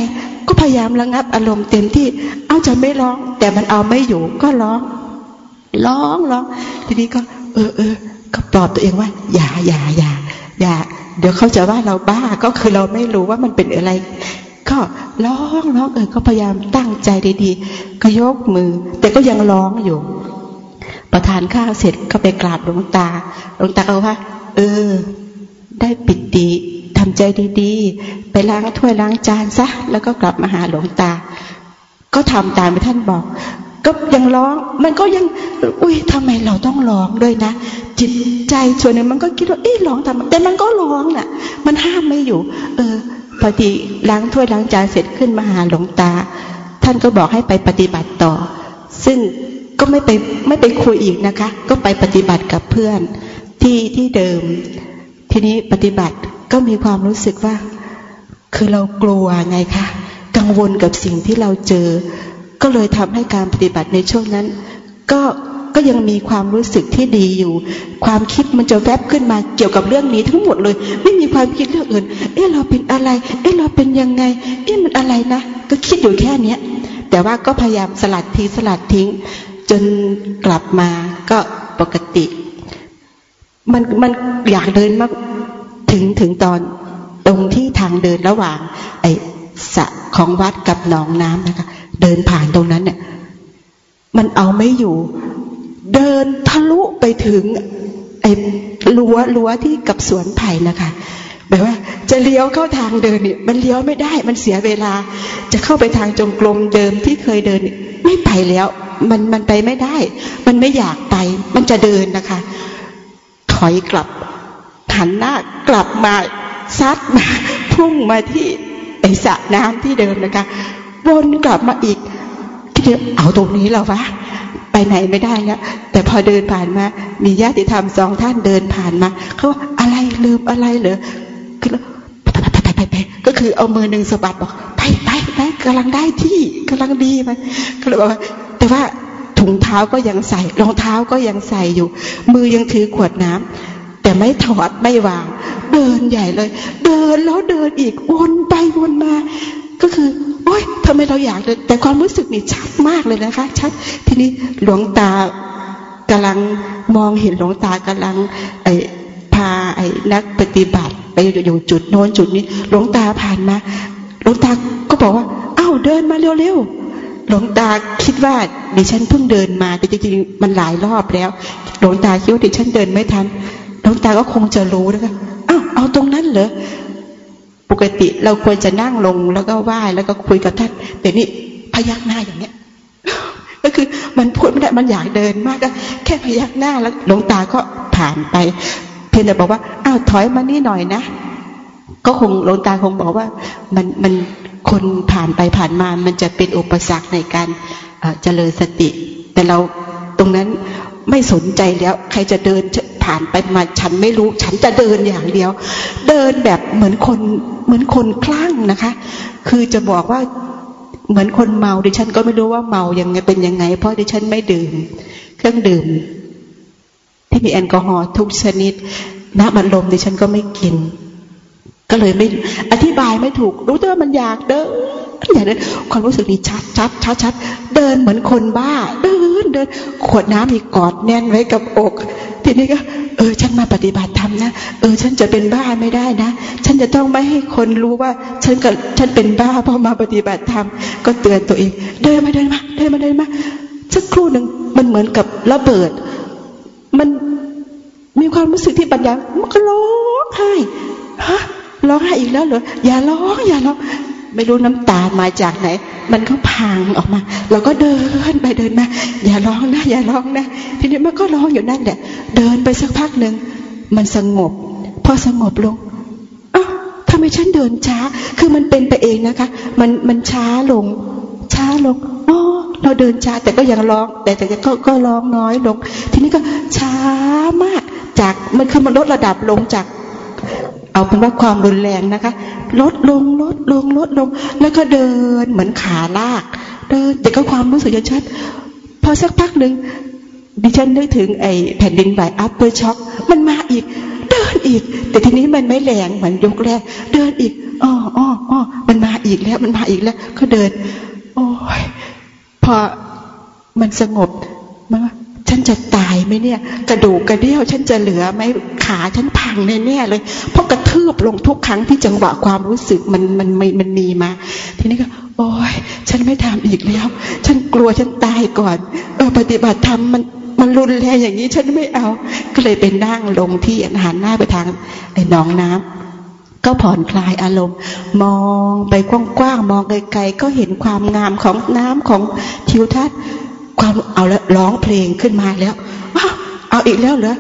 ก็พยายามระงับอารมณ์เต็มที่ เอาจะไม่ร้อง แต่มันเอาไม่อยู่ ก็ร้อง ร้องร้อง ทีนี้ก็ เออเออก็ปลอบตัวเองว่า อย่าอย่าอย่าอย่า เดี๋ยวเขาจะว่าเราบ้าก็คือเราไม่รู้ว่ามันเป็นอะไร ก็ร้องร้องเออก็พยายามตั้งใจดีๆก็ยกมือ แต่ก็ยังร้องอยู่ ประทานข้าวเสร็จก็ไปกราบหลวงตาหลวงตาก็ว่า เออ ได้ปิติทำใจดีๆ ไปล้างถ้วยล้างจานซะ แล้วก็กลับมาหาหลวงตา ก็ทำตามที่ท่านบอก ก็ยังร้อง มันก็ยัง อุ้ยทำไมเราต้องร้องด้วยนะ จิตใจส่วนหนึ่งมันก็คิดว่า เอ๊ะร้องทำไมแต่มันก็ร้องน่ะ มันห้ามไม่อยู่ เออ พอดีล้างถ้วยล้างจานเสร็จขึ้นมาหาหลวงตา ท่านก็บอกให้ไปปฏิบัติต่อ ซึ่งก็ไม่ไปไม่ไปคุยอีกนะคะ ก็ไปปฏิบัติกับเพื่อนที่ที่เดิม ทีนี้ปฏิบัติก็มีความรู้สึกว่า คือเรากลัวไงคะกังวลกับสิ่งที่เราเจอ ก็เลยทำให้การปฏิบัติในช่วงนั้น ก็ก็ยังมีความรู้สึกที่ดีอยู่ ความคิดมันจะแวบขึ้นมาเกี่ยวกับเรื่องนี้ทั้งหมดเลย ไม่มีความคิดเรื่องอื่น เอ๊ะเราเป็นอะไร เอ๊ะเราเป็นยังไง เอ๊ะมันอะไรนะ ก็คิดอยู่แค่เนี้ย แต่ว่าก็พยายามสลัดทิ้งสลัดทิ้ง จนกลับมาก็ปกติ มันมันอยากเดินมากถึงถึงตอนตรงที่ทางเดินระหว่าง ไอ้สะของวัดกับหนองน้ำนะคะ เดินผ่านตรงนั้นเนี่ย มันเอาไม่อยู่ เดินทะลุไปถึง ไอ้รั้วรั้วที่กับสวนไผ่นะคะแบบว่า จะเลี้ยวเข้าทางเดินเนี่ยมันเลี้ยวไม่ได้ มันเสียเวลา จะเข้าไปทางจงกรมเดิมที่เคยเดินไม่ไปแล้ว มันมันไปไม่ได้ มันไม่อยากไป มันจะเดินนะคะ อยกลับหันหน้ากลับมาซัดมาพุ่งมาที่ไอสระน้ำที่เดิมนะคะวนกลับมาอีกคิดว่าเอาตรงนี้แล้ววะไปไหนไม่ได้แล้วแต่พอเดินผ่านมา มีญาติธรรมสองท่านเดินผ่านมาเขาว่าอะไรลืมอะไรเหรอคือไปไปไปไปไปก็คือเอามือหนึ่งสะบัดบอกไปไปไปกำลังได้ที่กำลังดีมันก็เลยบอกว่าแต่ว่า ถุงเท้าก็ยังใส่ รองเท้าก็ยังใส่อยู่ มือยังถือขวดน้ำแต่ไม่ถอดไม่วาง เดินใหญ่เลย เดินแล้วเดินอีกวนไปวนมา ก็คือโอ๊ยทำไมเราอยากเดินแต่ความรู้สึกนี่ชัดมากเลยนะคะ ชัดทีนี้หลวงตากำลังมองเห็นหลวงตากำลังไอ้พาไอ้นักปฏิบัติไปอยู่จุดโน้นจุดนี้ หลวงตาผ่านมา หลวงตาก็บอกว่า เอ้าเดินมาเร็วๆ หลวงตาคิดว่าดิฉันเพิ่งเดินมา แต่จริงๆมันหลายรอบแล้ว หลวงตาคิดว่าดิฉันเดินไม่ทัน หลวงตาก็คงจะรู้นะคะอ้าวเอาตรงนั้นเหรอ ปกติเราควรจะนั่งลงแล้วก็ไหว้แล้วก็คุยกับท่านแต่นี่พยักหน้าอย่างเนี้ย ก็คือมันพูดไม่ได้มันอยากเดินมากก็แค่พยักหน้าแล้วหลวงตาก็ผ่านไป เพียงแต่บอกว่าอ้าวถอยมานี่หน่อยนะก็คงหลวงตาคงบอกว่ามันมัน คนผ่านไปผ่านมามันจะเป็นอุปสรรคในการเจริญสติ แต่เราตรงนั้นไม่สนใจแล้ว ใครจะเดินผ่านไปมาฉันไม่รู้ ฉันจะเดินอย่างเดียว เดินแบบเหมือนคนเหมือนคนคลั่งนะคะ คือจะบอกว่าเหมือนคนเมาดิฉันก็ไม่รู้ว่าเมายังไงเป็นยังไง เพราะดิฉันไม่ดื่ม เครื่องดื่ม ที่มีแอลกอฮอล์ทุกชนิดน้ำมันลมดิฉันก็ไม่กิน ก็เลยไม่อธิบายไม่ถูก รู้แต่ว่ามันอยากเดินอย่ากเดินความรู้สึกนี้ชัดชัดชัดชัดเดินเหมือนคนบ้า เดินเดิน ขวดน้ำมีกอดแน่นไว้กับอก ทีนี้ก็ เออ ฉันมาปฏิบัติธรรมนะเออ ฉันจะเป็นบ้าไม่ได้นะ ฉันจะต้องไม่ให้คนรู้ว่า ฉันกับฉันเป็นบ้าเพราะมาปฏิบัติธรรมก็เตือนตัวเอง เดินมาเดินมาเดินมาเดินมาสักครู่หนึ่งมันเหมือนกับระเบิด มันมีความรู้สึกที่ปัญญามันก็ร้องไห้ฮะ ร้องไห้อีกแล้วเหรออย่าร้องอย่าร้องไม่รู้น้ำตามาจากไหน มันก็พังออกมา เราก็เดินไปเดินมา อย่าร้องนะ อย่าร้องนะ ทีนี้มันก็ร้องอยู่นั่นแหละ เดินไปสักพักหนึ่ง มันสงบ พอสงบลงอ้าทำไมฉันเดินช้า คือมันเป็นไปเองนะคะ มันมันช้าลง ช้าลง อ๋อ เราเดินช้าแต่ก็ยังร้อง แต่แต่ก็ก็ร้องน้อยลง ทีนี้ก็ช้ามาก จาก มันคือมันลดระดับลงจาก เอาเป็นว่าความรุนแรงนะคะ ลดลงลดลงลดลง แล้วก็เดินเหมือนขาลากเดินแต่ก็ความรู้สึกชัดพอสักพักหนึ่งดิฉันนึกถึงไอ้แผ่นดินไหว aftershock มันมาอีก เดินอีก แต่ทีนี้มันไม่แรงเหมือนยกแรก เดินอีกอ๋ออ๋ออ๋อมันมาอีกแล้วมันมาอีกแล้ว ก็เดิน โอ้ยพอมันสงบมันว่า ฉันจะตายไหมเนี่ย กระดูกกระเดี่ยวฉันจะเหลือไหมขาฉันพังแน่ๆเลยเพราะกระทืบลงทุกครั้งที่จังหวะความรู้สึกมันมันมันมันมีมา ทีนี้ก็โอ้ยฉันไม่ทำอีกแล้ว ฉันกลัวฉันตายก่อน เออปฏิบัติธรรมมันมันรุนแรงอย่างนี้ฉันไม่เอา ก็เลยไปนั่งลงที่หันหน้าไปทางไอ้หนองน้ำก็ผ่อนคลายอารมณ์ มองไปกว้างๆมองไกลๆก็เห็นความงามของน้ำของทิวทัศน์ ความเอาแล้วร้องเพลงขึ้นมาแล้วเอาอีกแล้วเหรอ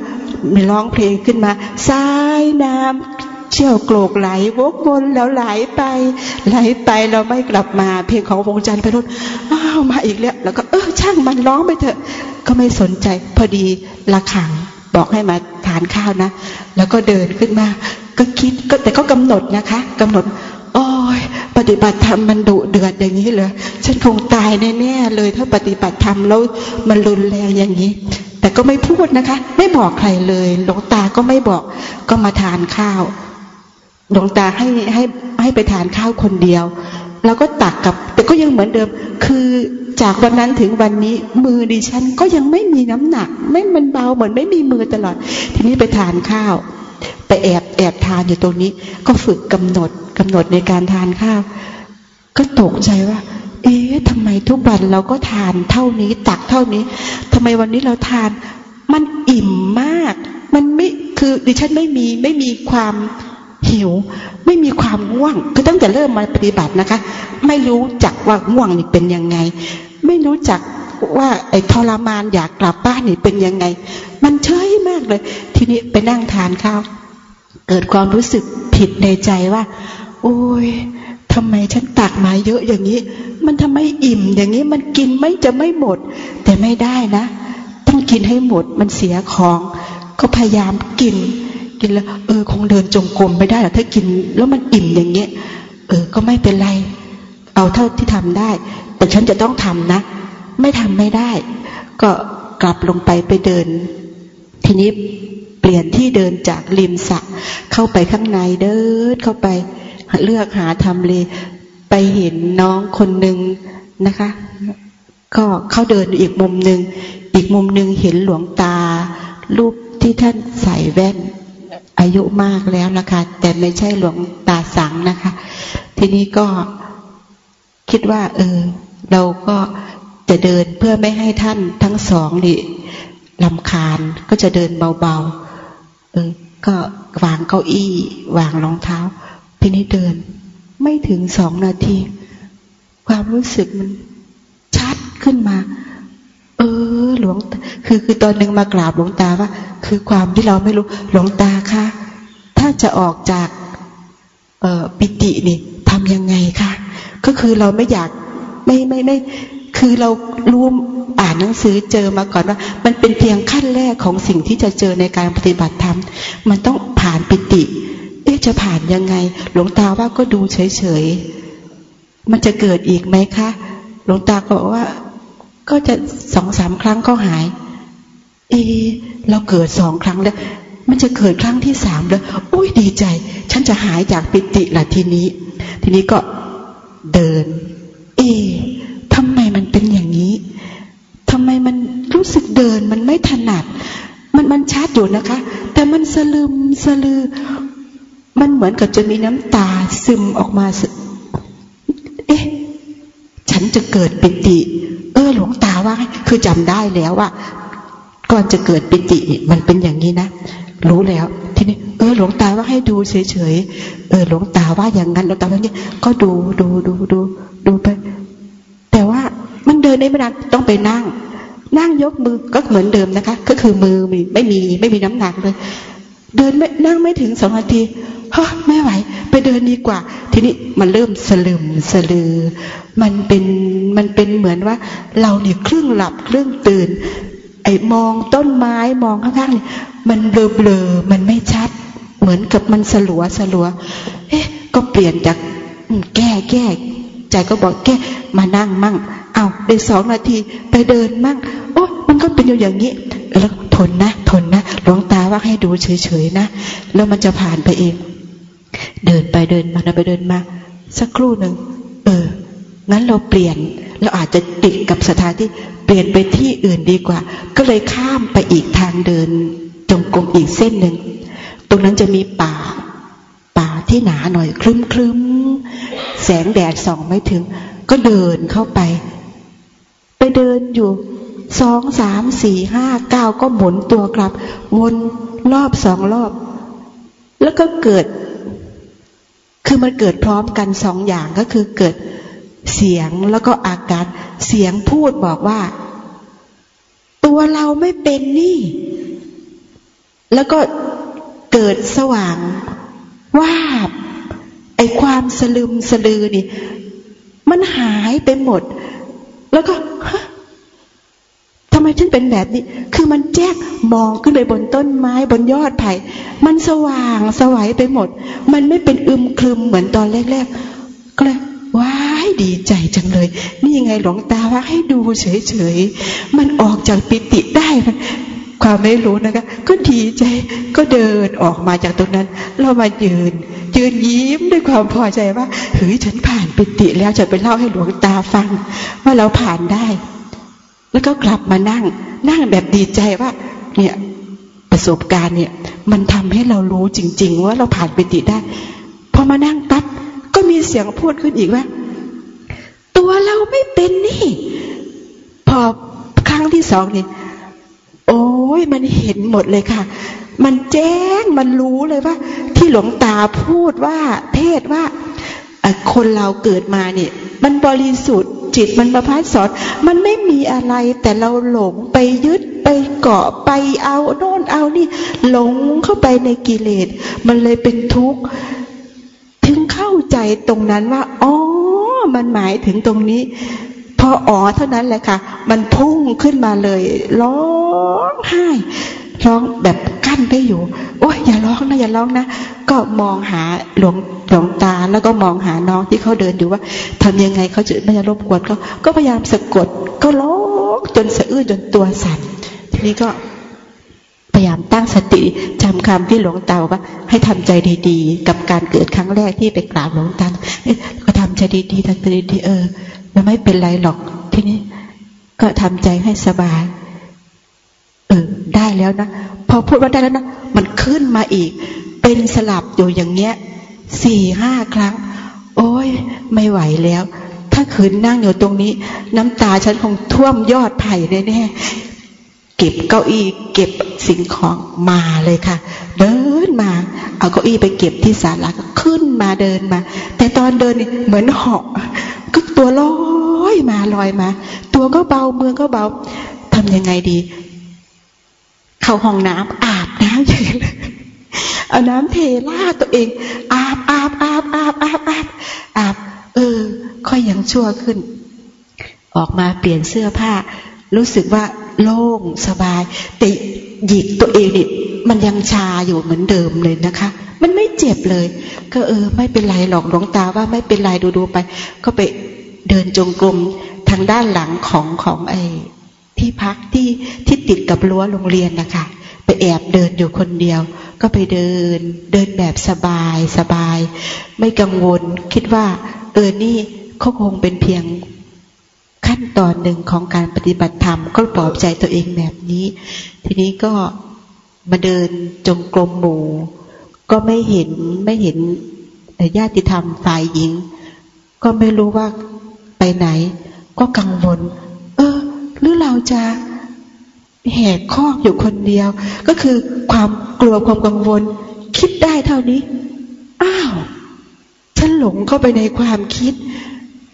ม่ร้องเพลงขึ้นมาสายน้ำเชี่ยวโกรกไหลวกวนแล้วไหลไป ไหลไปเราไม่กลับมา เพลงของวงจันทร์ไปรุ่นอ้าวมาอีกแล้ว แล้วก็เออช่างมันร้องไปเถอะ ก็ไม่สนใจ พอดีละขังบอกให้มาทานข้าวนะ แล้วก็เดินขึ้นมา ก็คิดก็แต่ก็กำหนดนะคะกำหนดโอ้ย ปฏิบัติธรรมมันดุเดือดอย่างนี้เลยฉันคงตายแน่ๆเลย ถ้าปฏิบัติธรรมแล้วมันรุนแรงอย่างนี้ แต่ก็ไม่พูดนะคะ ไม่บอกใครเลยหลวงตาก็ไม่บอกก็มาทานข้าวหลวงตาให้ให้ให้ไปทานข้าวคนเดียว แล้วก็ตักกับ แต่ก็ยังเหมือนเดิม คือจากวันนั้นถึงวันนี้ มือดิฉันก็ยังไม่มีน้ำหนัก ไม่มันเบาเหมือนไม่มีมือตลอด ทีนี้ไปทานข้าว ไปแอบแอบทานอยู่ตรงนี้ ก็ฝึกกำหนดกำหนดในการทานข้าว ก็ตกใจว่า เอ๊ะทำไมทุกวันเราก็ทานเท่านี้ตักเท่านี้ทำไมวันนี้เราทาน มันอิ่มมาก มันไม่คือดิฉันไม่มีไม่มีความหิว ไม่มีความง่วง คือตั้งแต่เริ่มมาปฏิบัตินะคะ ไม่รู้จักว่าง่วงนี่เป็นยังไง ไม่รู้จัก ว่าไอ้ทรมานอยากกลับบ้านนี่เป็นยังไง มันเฉยมากเลย ทีนี้ไปนั่งทานข้าว เกิดความรู้สึกผิดในใจว่า โอ้ยทำไมฉันตักมาเยอะอย่างนี้ มันทำไมอิ่มอย่างนี้มันกินไม่จะไม่หมด แต่ไม่ได้นะ ต้องกินให้หมดมันเสียของ ก็พยายามกิน กินแล้ว เออคงเดินจงกรมไม่ได้หรอกถ้ากิน แล้วมันอิ่มอย่างเงี้ยเออก็ไม่เป็นไร เอาเท่าที่ทำได้ แต่ฉันจะต้องทำนะ ไม่ทำไม่ได้ ก็กลับลงไปไปเดิน ทีนี้เปลี่ยนที่เดินจากริมสระเข้าไปข้างในเดินเข้าไปเลือกหาทำเลไปเห็นน้องคนหนึ่งนะคะ ก็เขาเดินอีกมุมหนึ่งอีกมุมหนึ่งเห็นหลวงตา รูปที่ท่านใส่แว่น อายุมากแล้วนะคะ แต่ไม่ใช่หลวงตาสังนะคะ ทีนี้ก็คิดว่า เออ เราก็ จะเดินเพื่อไม่ให้ท่านทั้งสองนี่ลำคาญก็จะเดินเบาๆเออก็วางเก้าอี้ วางรองเท้าทีนี้เดิน ไม่ถึงสองนาที ความรู้สึกมันชัดขึ้นมา เออ หลวงคือคือตอนหนึ่งมากราบหลวงตาว่า คือความที่เราไม่รู้หลวงตาคะถ้าจะออกจากเออปิตินี่ทำยังไงคะก็คือเราไม่อยากไม่ไม่ไม่ คือเรารู้อ่านหนังสือเจอมาก่อนว่า มันเป็นเพียงขั้นแรกของสิ่งที่จะเจอในการปฏิบัติธรรม มันต้องผ่านปิติ เอ๊ะจะผ่านยังไง หลวงตาว่าก็ดูเฉยๆ มันจะเกิดอีกไหมคะ หลวงตาก็บอกว่า ก็จะสองสามครั้งก็หาย เอเราเกิดสองครั้งแล้ว มันจะเกิดครั้งที่สามแล้วอุ้ยดีใจ ฉันจะหายจากปิติละทีนี้ ทีนี้ก็เดิน เอ ไมมันเป็นอย่างนี้ทำไมมันรู้สึกเดินมันไม่ถนัด มันมันชัดอยู่นะคะ แต่มันสลืมสลือ มันเหมือนกับจะมีน้ำตาซึมออกมาเอ๊ะ ฉันจะเกิดปิติ เออหลวงตาว่า คือจำได้แล้วว่าก่อนจะเกิดปิติมันเป็นอย่างนี้นะ รู้แล้ว ทีนี้ เออ หลวงตาว่าให้ดูเฉยๆ เออ หลวงตาว่าอย่างนั้นหลวงตาว่าอย่างนี้ ก็ดูดูดูดูดูไป แต่ว่ามันเดินได้ไม่นานต้องไปนั่ง นั่งยกมือก็เหมือนเดิมนะคะ ก็คือมือมีไม่มีไม่มีน้ำหนักเลย เดินไม่นั่งไม่ถึงสองนาทีฮะไม่ไหว ไปเดินดีกว่า ทีนี้มันเริ่มสลืมสลือ มันเป็นมันเป็นเหมือนว่า เราเนี่ยครึ่งหลับครึ่งตื่น ไอ้มองต้นไม้มองข้างๆเนี่ยมันเบลอเบลอมันไม่ชัด เหมือนกับมันสลัวสลัว เอ๊ะ ก็เปลี่ยนจากแก้แก้ใจก็บอกแก้มานั่งมั่ง เอาได้สองนาทีไปเดินมั่งโอ้มันก็เป็นอยู่อย่างนี้ แล้วทนนะ ทนนะหลวงตาว่าให้ดูเฉยๆนะ แล้วมันจะผ่านไปเอง เดินไปเดินมาเดินไปเดินมา สักครู่หนึ่งเอองั้นเราเปลี่ยนเราอาจจะติดกับสถานที่เปลี่ยนไปที่อื่นดีกว่า ก็เลยข้ามไปอีกทางเดิน จงกรมอีกเส้นหนึ่งตรงนั้นจะมีป่า ป่าที่หนาหน่อยคลึ้มคลึ้มแสงแดดส่องไม่ถึง ก็เดินเข้าไป ไปเดินอยู่สองสามสี่ห้าเก้าก็หมุนตัวกลับ วนรอบสองรอบ แล้วก็เกิด คือมันเกิดพร้อมกันสองอย่างก็คือเกิดเสียงแล้วก็อาการเสียงพูดบอกว่า ตัวเราไม่เป็นนี่ แล้วก็เกิดสว่างว่าไอความสลืมสลือนี่ มันหายไปหมด แล้วก็ทำไมฉันเป็นแบบนี้ คือมันแจ้งมองขึ้นไปบนต้นไม้บนยอดไผ่ มันสว่างสวัยไปหมด มันไม่เป็นอึมครึมเหมือนตอนแรกๆ ก็เลยว้ายดีใจจังเลย นี่ยังไงหลวงตาว่าให้ดูเฉยๆ มันออกจากปิติได้ความไม่รู้นะคะ ก็ดีใจก็เดินออกมาจากตรงนั้น เรามายืน ยืนยิ้มด้วยความพอใจว่าเฮ้ยฉันผ่านปิติแล้วจะไปเล่าให้หลวงตาฟัง ว่าเราผ่านได้ แล้วก็กลับมานั่ง นั่งแบบดีใจว่า เนี่ยประสบการณ์เนี่ย มันทำให้เรารู้จริง ๆ ว่าเราผ่านปิติได้พอมานั่งปั๊บก็มีเสียงพูดขึ้นอีกว่า ตัวเราไม่เป็นนี่ พอครั้งที่สองนี่โอ้ยมันเห็นหมดเลยค่ะ มันแจ้งมันรู้เลยว่า ที่หลวงตาพูดว่าเทศว่าคนเราเกิดมาเนี่ย มันบริสุทธิ์จิตมันประพัดสอนมันไม่มีอะไรแต่เราหลงไปยึดไปเกาะไปเอาโน่นเอานี่ หลงเข้าไปในกิเลส มันเลยเป็นทุกข์ ถึงเข้าใจตรงนั้นว่าอ๋อมันหมายถึงตรงนี้ พออ๋อเท่านั้นแหละค่ะ มันพุ่งขึ้นมาเลยร้องไห้ ร้องแบบกั้นไม่อยู่ โอ้ยอย่าร้องนะอย่าร้องนะ ก็มองหาหลวงหลวงตาแล้วก็มองหาน้องที่เขาเดินอยู่ว่าทำยังไงเขาจะไม่รบกวนเขาก็พยายามสะกด ก็ร้องจนสะอื้นจนตัวสั่นทีนี้ก็พยายามตั้งสติจำคำที่หลวงตาว่า ให้ทำใจดีๆ กับการเกิดครั้งแรกที่ไปกราบหลวงตาก็ทำใจดีๆทำใจดีๆเออไม่เป็นไรหรอก ทีนี้ก็ทำใจให้สบาย เออ ได้แล้วนะ พอพูดว่าได้แล้วนะ มันขึ้นมาอีก เป็นสลับอยู่อย่างเงี้ยสี่ห้าครั้ง โอ้ยไม่ไหวแล้ว ถ้าขืนนั่งอยู่ตรงนี้ น้ำตาฉันคงท่วมยอดไผ่แน่ๆเก็บเก้าอี้เก็บสิ่งของมาเลยค่ะ เดินมา เอาเก้าอี้ไปเก็บที่ศาลาขึ้นมาเดินมา แต่ตอนเดินนี่เหมือนเหาะก็ตัวลอยมาลอยมา ตัวก็เบาเมืองก็เบาทำยังไงดี เข้าห้องน้ำอาบน้ำเฉยเลยเอาน้ำเทลาดตัวเอง อาบอาบอาบอาบอาบอาบอาบเออ ค่อยยังชั่วขึ้น ออกมาเปลี่ยนเสื้อผ้า รู้สึกว่าโล่งสบาย แต่หยิกตัวเองนี่มันยังชาอยู่เหมือนเดิมเลยนะคะ มันไม่เจ็บเลย ก็เออ ไม่เป็นไรหรอกหลวงตาว่าไม่เป็นไรดูดูไป ก็ไปเดินจงกรมทางด้านหลังของของไอ ที่พักที่ที่ติดกับรั้วโรงเรียนนะคะไปแอบเดินอยู่คนเดียว ก็ไปเดิน เดินแบบสบายสบาย ไม่กังวล คิดว่า เออนี่เขาคงเป็นเพียงขั้นตอนหนึ่งของการปฏิบัติธรรม ก็ปลอบใจตัวเองแบบนี้ ทีนี้ก็มาเดินจงกรมหมู่ ก็ไม่เห็นไม่เห็นญาติธรรมฝ่ายหญิง ก็ไม่รู้ว่าไปไหน ก็กังวล เออ หรือเราจะแหกข้ออยู่คนเดียว ก็คือความกลัวความกังวล คิดได้เท่านี้ อ้าว ฉันหลงเข้าไปในความคิด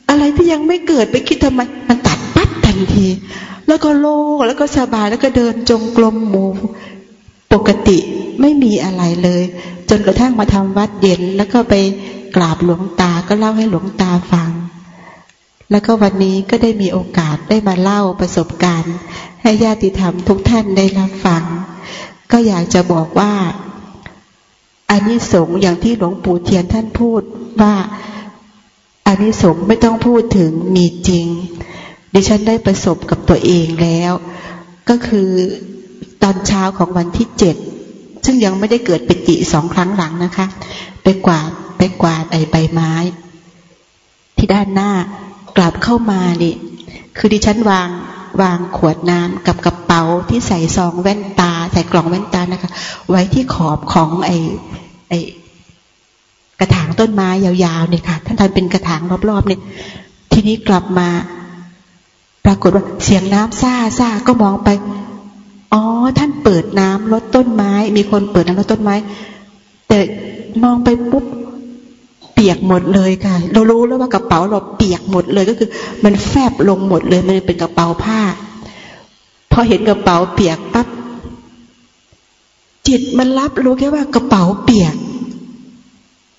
อะไรที่ยังไม่เกิดไปคิดทำไม มันตัดปั๊บทันที แล้วก็โล่งแล้วก็สบายแล้วก็เดินจงกรมหมูปกติไม่มีอะไรเลย จนกระทั่งมาทำวัดเย็นแล้วก็ไปกราบหลวงตาก็เล่าให้หลวงตาฟัง แล้วก็วันนี้ก็ได้มีโอกาสได้มาเล่าประสบการณ์ ให้ญาติธรรมทุกท่านได้รับฟัง ก็อยากจะบอกว่าอันนี้สงอย่างที่หลวงปู่เทียนท่านพูดว่าอันนี้สงไม่ต้องพูดถึงมีจริง ดิฉันได้ประสบกับตัวเองแล้ว ก็คือตอนเช้าของวันที่เจ็ดซึ่งยังไม่ได้เกิดปิติสองครั้งหลังนะคะ ไปกวาดไปกวาดไอใบไม้ ที่ด้านหน้า กลับเข้ามานี่คือดิฉันวางวางขวดน้ำกับกระเป๋าที่ใส่ซองแว่นตา ใส่กล่องแว่นตานะคะ ไว้ที่ขอบของไอ้ไอ้กระถางต้นไม้ยาวๆเนี่ยค่ะท่านทำเป็นกระถางรอบๆเนี่ย ทีนี้กลับมา ปรากฏว่าเสียงน้ำซ่าซ่าก็มองไป อ๋อ ท่านเปิดน้ำลดต้นไม้ มีคนเปิดน้ำลดต้นไม้แต่มองไปปุ๊บ เปียกหมดเลยค่ะ เรารู้แล้วว่ากระเป๋าเราเปียกหมดเลยก็คือ มันแฟบลงหมดเลยมันเป็นกระเป๋าผ้าพอเห็นกระเป๋าเปียกปั๊บจิตมันรับรู้แค่ว่ากระเป๋าเปียก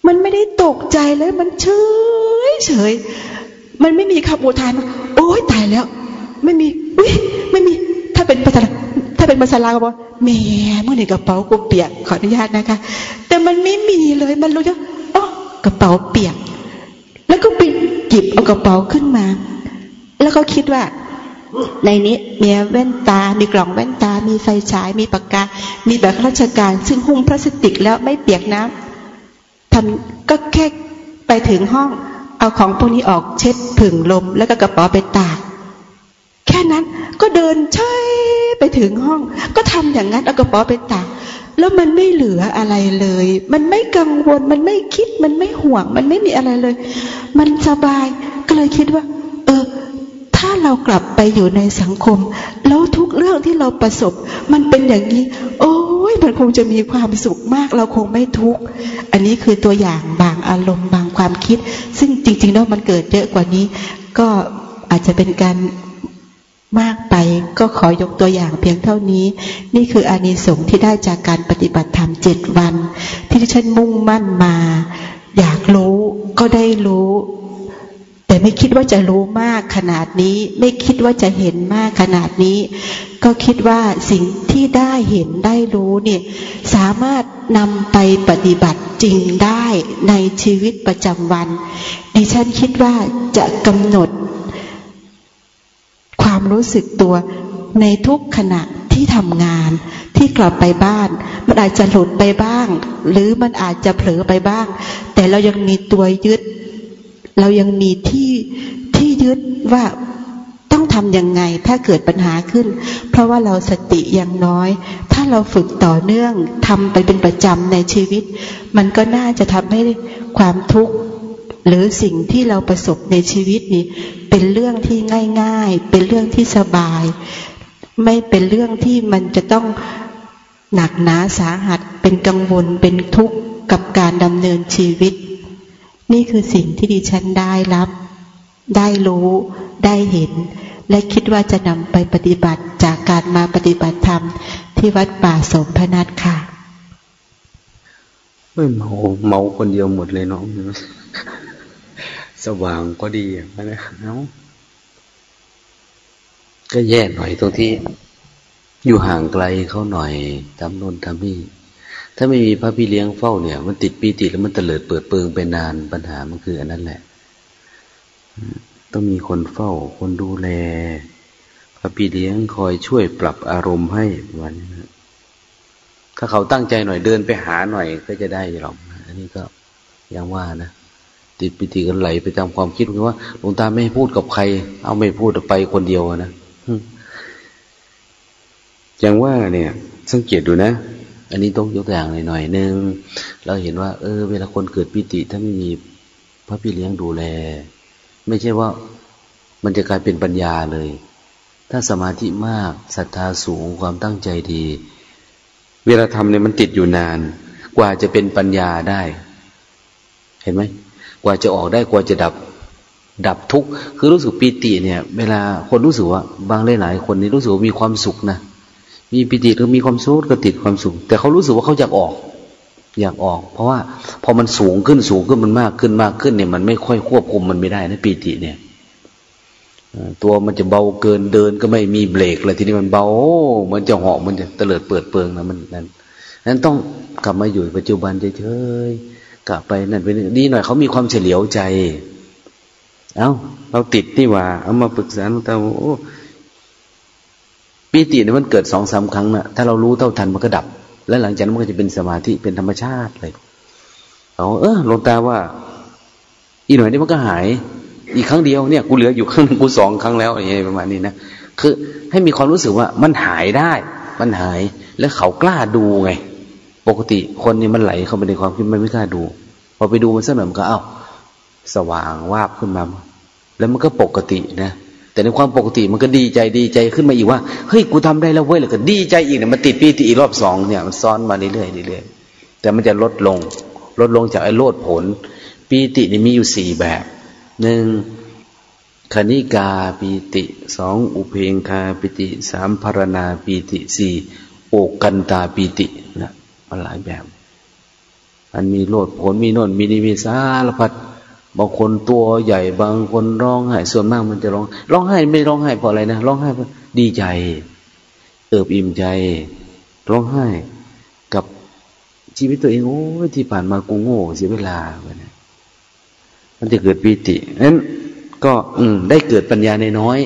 มันไม่ได้ตกใจเลยมันเฉยเฉยมันไม่มีคำอุทานโอ้ยตายแล้ว ไม่มีอุ้ยไม่มี ถ้าเป็นภาษาถ้าเป็นภาษาลาวก็บอกแม่เมื่อไหร่กระเป๋ากูเปียกขออนุญาตนะคะ แต่มันไม่มีเลยมันรู้ว่าอ๋อ กระเป๋าเปียก แล้วก็ไปหยิบเอากระเป๋าขึ้นมา แล้วก็คิดว่า ในนี้มีแว่นตา มีกล่องแว่นตา มีไฟฉาย มีปากกา มีแบบราชการ ซึ่งหุ้มพลาสติกแล้วไม่เปียกน้ำทำก็แค่ไปถึงห้อง เอาของพวกนี้ออกเช็ดผึ่งลม แล้วก็กระเป๋าไปตากแค่นั้นก็เดินใช่ไปถึงห้อง ก็ทำอย่างนั้นเอากระเป๋าไปตาก แล้วมันไม่เหลืออะไรเลย มันไม่กังวล มันไม่คิด มันไม่ห่วง มันไม่มีอะไรเลย มันสบาย ก็เลยคิดว่า เออ ถ้าเรากลับไปอยู่ในสังคม แล้วทุกเรื่องที่เราประสบ มันเป็นอย่างนี้ โอ้ยมันคงจะมีความสุขมาก เราคงไม่ทุกข์ อันนี้คือตัวอย่างบางอารมณ์บางความคิด ซึ่งจริงๆแล้วมันเกิดเยอะกว่านี้ ก็อาจจะเป็นการ มากไปก็ขอยกตัวอย่างเพียงเท่านี้ นี่คืออานิสงส์ที่ได้จากการปฏิบัติธรรมเจ็ดวัน ที่ฉันมุ่งมั่นมา อยากรู้ก็ได้รู้ แต่ไม่คิดว่าจะรู้มากขนาดนี้ ไม่คิดว่าจะเห็นมากขนาดนี้ ก็คิดว่าสิ่งที่ได้เห็นได้รู้เนี่ยสามารถนำไปปฏิบัติจริงได้ในชีวิตประจำวันดิฉันคิดว่าจะกำหนด ความรู้สึกตัวในทุกขณะที่ทำงาน ที่กลับไปบ้าน มันอาจจะหลุดไปบ้าง หรือมันอาจจะเผลอไปบ้าง แต่เรายังมีตัวยึด เรายังมีที่ที่ยึดว่าต้องทำยังไงถ้าเกิดปัญหาขึ้น เพราะว่าเราสติยังน้อย ถ้าเราฝึกต่อเนื่องทำไปเป็นประจำในชีวิต มันก็น่าจะทำให้ความทุกข์หรือสิ่งที่เราประสบในชีวิตนี้ เป็นเรื่องที่ง่าย ๆ เป็นเรื่องที่สบาย ไม่เป็นเรื่องที่มันจะต้องหนักหนาสาหัส เป็นกังวล เป็นทุกข์กับการดำเนินชีวิต นี่คือสิ่งที่ดิฉันได้รับ ได้รู้ ได้เห็น และคิดว่าจะนำไปปฏิบัติจากการมาปฏิบัติธรรมที่วัดป่าสมพนัสค่ะไม่เมาเมาคนเดียวหมดเลยเน้อง สว่างก็ดีนะเนาะก็แย่หน่อยตรงที่ อยู่ห่างไกลเขาหน่อยทำนนทำนี่ถ้าไม่มีพระพี่เลี้ยงเฝ้าเนี่ย มันติดปีติดแล้วมันเตลิดเปิดเปิงไปนานปัญหามันคืออันนั้นแหละ ต้องมีคนเฝ้า คนดูแล พระพี่เลี้ยงคอยช่วยปรับอารมณ์ให้วันนี้ถ้าเขาตั้งใจหน่อยเดินไปหาหน่อยก็จะได้หรอกอันนี้ก็ยังว่านะ ติดปิติกันไหลไปตามความคิดว่าหลวงตาไม่พูดกับใคร เอาไม่พูดไปคนเดียวนะอย่างว่าเนี่ย สังเกตดูนะ อันนี้ต้องยกตัวอย่างหน่อยหนึ่งเราเห็นว่า เออ เวลาคนเกิดปิติถ้าไม่มีพระพี่เลี้ยงดูแล ไม่ใช่ว่ามันจะกลายเป็นปัญญาเลย ถ้าสมาธิมากศรัทธาสูงความตั้งใจดี เวลาทำเนี่ยมันติดอยู่นาน กว่าจะเป็นปัญญาได้ เห็นไหม กว่าจะออกได้กว่าจะดับ ดับทุกข์คือรู้สึกปีติเนี่ย เวลาคนรู้สึกว่า บางหลายๆคนนี่รู้สึกว่ามีความสุขนะมีปิติหรือมีความสุขก็ติดความสุข แต่เขารู้สึกว่าเขาอยากออก อยากออก เพราะว่าพอมันสูงขึ้นสูงขึ้นมันมากขึ้นมากขึ้นเนี่ย มันไม่ค่อยควบคุมมันไม่ได้นะปีติเนี่ยตัวมันจะเบาเกินเดินก็ไม่มีเบรกเลยทีนี้มันเบาเหมือนจะเหาะมันจะเตลิดเปิดเปิงนะมันนั้นนั้นต้องกลับมาอยู่ปัจจุบันเฉยๆ กลับไปนั่นไปนี่ดีหน่อยเขามีความเฉลียวใจ เอา้าเราติดนี่ว่า เอามาปรึกษาเราโอ้ปีติเนี่ยมันเกิดสองสาครั้งนะถ้าเรารู้เท่าทันมันก็ดับ แล้วหลังจากนั้นมันก็จะเป็นสมาธิเป็นธรรมชาติเลยเอาเออหลวงตาว่า อีหน่อยนี่มันก็หาย อีกครั้งเดียวเนี่ย กูเหลืออยู่ครั้งกูสองครั้งแล้วอย่างเงี้ยประมาณนี้นะคือให้มีความรู้สึกว่ามันหายได้ มันหายแล้วเขากล้าดูไง ปกติคนนี่มันไหลเข้าไปในความคิดมันไม่กล้าดู พอไปดูมันสน่อยมันก็เอ้าสว่างวาบขึ้นมา แล้วมันก็ปกตินะ แต่ในความปกติมันก็ดีใจดีใจขึ้นมาอีกว่าเฮ้ยกูทำได้แล้วเว้ยแล้วก็ดีใจอีกเนี่ยมันติดปีติอีกรอบสองเนี่ยมันซ้อนมาเรื่อยๆเรื่อยๆแต่มันจะลดลง ลดลงจากไอ้โลดผล ปีตินี่มีอยู่สี่แบบหนึ่งคณิกาปีติสองอุเพงคาปีติสามพารณาปีติสี่โอกันตาปีติ มันหลายแบบ มันมีโลดผลมีโน่นมีนิมิสารพัดบางคนตัวใหญ่บางคนร้องไห้ส่วนมากมันจะร้อง ร้องไห้ไม่ร้องไห้เพราะอะไรนะร้องไห้เพราะดีใจ เอิบอิ่มใจ ร้องไห้กับชีวิตตัวเองโอ้ที่ผ่านมากูโง่เสียเวลามันจะเกิดปีตินั้นก็อืมได้เกิดปัญญาในน้อย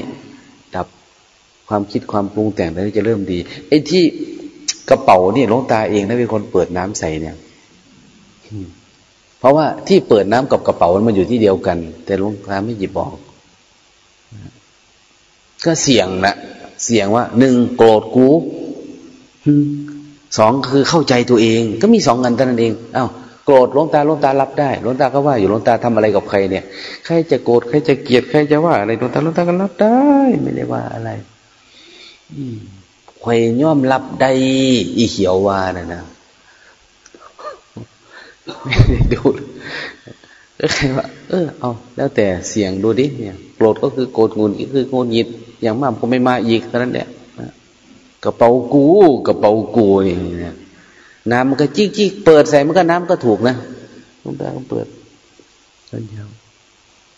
ดับความคิดความปรุงแต่งแล้วจะเริ่มดีไอ้ที่ กระเป๋านี่ลงตาเองถ้าเป็นคนเปิดน้ำใส่เนี่ยเพราะว่าที่เปิดน้ำกับกระเป๋ามันอยู่ที่เดียวกัน แต่ลุงตาไม่หยิบบอก ก็เสี่ยงนะเสี่ยงว่าหนึ่งโกรธกูสองคือเข้าใจตัวเอง ก็มีสองอันเท่านั้นเองอา้าวโกรธลงตาลงตารับได้ลงตาก็ว่าอยู่ลงตาทำอะไรกับใครเนี่ยใครจะโกรธใครจะเกลียดใครจะว่าอะไรลงตาลงตาก็รับได้ ไม่ได้ว่าอะไรใครย่อมรับได้ อีเขียวว่านะนะไม่ได้ดูก็แค่ว่า เออ เอา แล้วแต่เสียงดูดิเนี่ยโกรธก็คือโกรธงูก็คืองนหิด อย่างมากก็ไม่มาอีกเท่านั้นแหละกระเป๋ากูกระเป๋ากูเนี่ยน้ำมันก็จิกจิกเปิดใส่มันก็น้ำก็ถูกนะลงตาก็เปิดสัญญา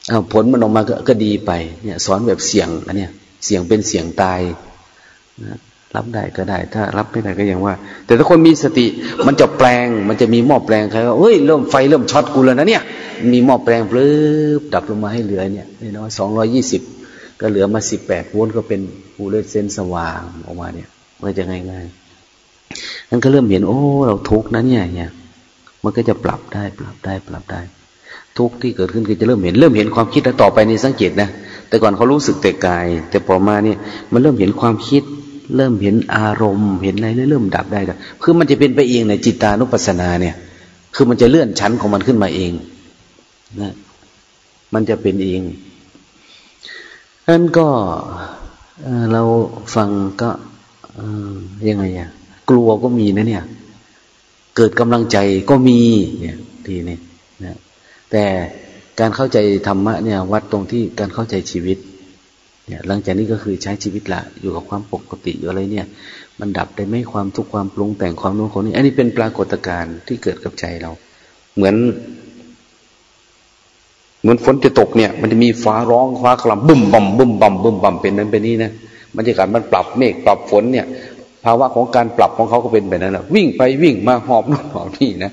เอาผลมันออกมาก็ก็ดีไป เนี่ย สอนแบบเสียงอันเนี้ยเสียงเป็นเสียงตายนะ รับได้ก็ได้ ถ้ารับไม่ได้ก็อย่างว่า แต่ถ้าคนมีสติ มันจะแปลง มันจะมีหม้อแปลงใครว่าเฮ้ยเริ่มไฟเริ่มช็อตกูแล้วนะเนี่ย มีหม้อแปลงปลื้บดับลงมาให้เหลือเนี่ยน้อยสองร้อยี่สิบก็เหลือมาสิบแปดโวลต์ก็เป็นฟูเลเซนสว่างออกมาเนี่ยมันจะง่ายง่ายนั่นก็เริ่มเห็น โอ้ เราทุกข์นะเนี่ยเนี่ย มันก็จะปรับได้ปรับได้ปรับได้ ทุกข์ที่เกิดขึ้นก็จะเริ่มเห็น เริ่มเห็นความคิดแล้วต่อไปในสังเกตนะแต่ก่อนเขารู้สึกแต่กาย แต่พอมาเนี่ยมันเริ่มเห็นความคิด เริ่มเห็นอารมณ์ เห็นอะไรเริ่มดับได้ก็คือมันจะเป็นไปเองในจิตานุปัสสนาเนี่ย คือมันจะเลื่อนชั้นของมันขึ้นมาเองนะมันจะเป็นเองนั่นก็เราฟังก็ยังไงอะกลัวก็มีนะเนี่ย เกิดกำลังใจก็มีเนี่ยทีนี้นะแต่การเข้าใจธรรมะเนี่ย วัดตรงที่การเข้าใจชีวิต เนี่ยหลังจากนี้ก็คือใช้ชีวิตละอยู่กับความปกติอยู่อะไรเนี่ย มันดับได้ไม่ความทุกข์ความปรุงแต่งความโน้นคนนี้อันนี้เป็นปรากฏการณ์ที่เกิดกับใจเรา เหมือน เหมือนฝนจะตกเนี่ย มันจะมีฟ้าร้องฟ้าคลำบึ้มบ่มบึ้มบ่มบึ้มบ่มเป็นนั้นเป็นนี้นะบรรยากาศมันปรับเมฆปรับฝนเนี่ย ภาวะของการปรับของเขาก็เป็นแบบนั้นแหะวิ่งไปวิ่งมาหอบนู่นหอบนี่นะ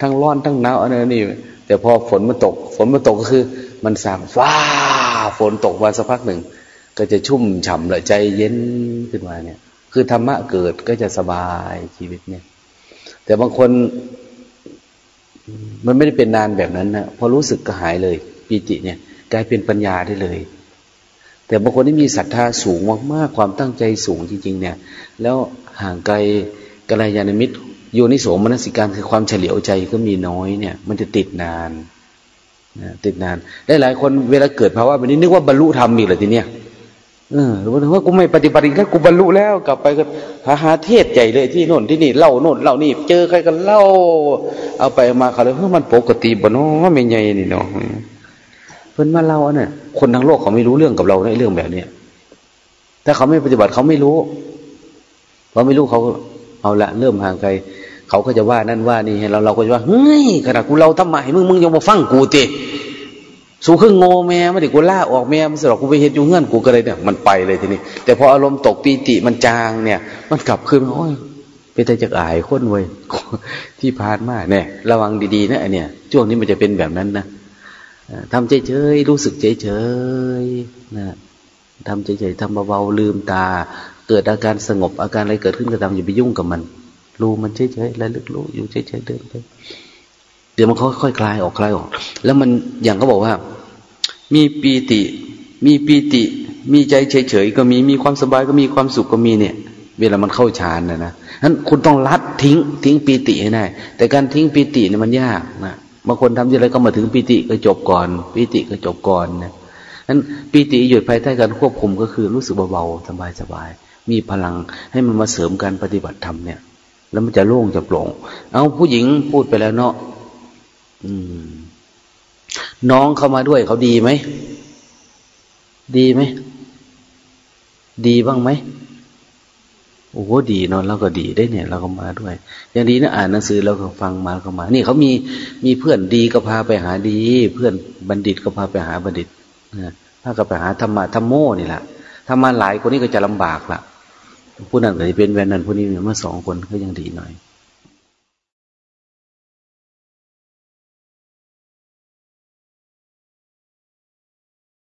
ทั้งร้อนทั้งหนาวอันนี้นี่แต่พอฝนมันตก ฝนมันตกก็คือ มันสั่งฟ้าฝนตกมาสักพักหนึ่ง ก็จะชุ่มฉ่ำเลยใจเย็นขึ้นมาเนี่ย คือธรรมะเกิดก็จะสบายชีวิตเนี่ย แต่บางคน มันไม่ได้เป็นนานแบบนั้นนะพอรู้สึกก็หายเลยปีจิเนี่ย กลายเป็นปัญญาได้เลย แต่บางคนที่มีศรัทธาสูงมากๆความตั้งใจสูงจริง ๆ เนี่ย แล้วห่างไกลกัลยาณมิตรโยนิโสมนสิการคือความเฉลียวใจก็มีน้อยเนี่ย มันจะติดนานนะติดนานได้หลายคนเวลาเกิดภาวะแบบนี้นึกว่าบรรลุธรรมอีกเหรอทีเนี้ย เออว่ากูไม่ปฏิบัติแล้วกูบรรลุแล้ว กลับไปก็หาหาเทศใหญ่เลยที่โน่นที่นี่เล่าโน่นเล่านี่เจอใครกันเล่า เอาไปมาเขาเลยเพราะมันปกติบ่เนาะไม่ใหญ่นี่เนาะเพิ่นมาเล่าเนี่ยคนทั้งโลกเขาไม่รู้เรื่องกับเราในเรื่องแบบเนี้ยถ้าเขาไม่ปฏิบัติเขาไม่รู้เขาไม่รู้เขาเอาละเริ่มห่างไกลเขาก็จะว่านั่นว่านี่เราเราก็จะว่าเฮ้ยขนาดกูเราทำไมมึงมึงยังมาฟังกูเตะ สู้ขึ้นโง่แม่ไม่ได้กูล่าออกแม่มันสลอกกูไปเห็นอยู่เงื่อนกูก็เลยเนี่ยมันไปเลยทีนี้ แต่พออารมณ์ตกปีติมันจางเนี่ย มันกลับคืนโอ้ยไปแต่จะอายคนเว้ยที่ผ่านมาเนี่ย ระวังดีๆนะเนี้ยช่วงนี้มันจะเป็นแบบนั้นนะทำเฉยๆรู้สึกเฉยๆนะทำเฉยๆทำเบาๆลืมตา เกิดอาการสงบอาการอะไรเกิดขึ้นก็ทำอย่าไปยุ่งกับมัน รู้มันเฉยๆแล้วลึกรู้อยู่เฉยๆเดินไป เดี๋ยวมันค่อยๆคลายออกคลายออก แล้วมันอย่างเขาบอกว่า มีปีติ มีปีติ มีใจเฉยๆก็มีมีความสบายก็มีความสุขก็มีเนี่ย เวลามันเข้าฌานนะนะนั้นคุณต้องลัดทิ้งทิ้งปีติให้ได้แต่การทิ้งปีติเนี่ยมันยากนะบางคนทำอะไรก็มาถึงปีติก็จบก่อนปีติก็จบก่อนนะนั้นปีติหยุดภายใต้การควบคุมก็คือรู้สึกเบาๆสบายๆมีพลังให้มันมาเสริมการปฏิบัติธรรมเนี่ย แล้วมันจะโล่งจะโปร่ง เอาผู้หญิงพูดไปแล้วเนาะ น้องเข้ามาด้วยเขาดีไหม ดีไหม ดีบ้างไหมโอ้โหดีนอนเราก็ดีได้เนี่ย เราก็มาด้วย อย่างดีนะอ่านหนังสือเราก็ฟังมาก็มา นี่เขามีมีเพื่อนดีก็พาไปหาดี เพื่อนบัณฑิตก็พาไปหาบัณฑิตนะพาก็ไปหาธรรมะธรรมโมนี่แหละถ้ามาหลายคนนี้ก็จะลำบากละผู้นั้นก็จะเป็นแวนนั้นผู้นี้มาสองคนก็ยังดีหน่อย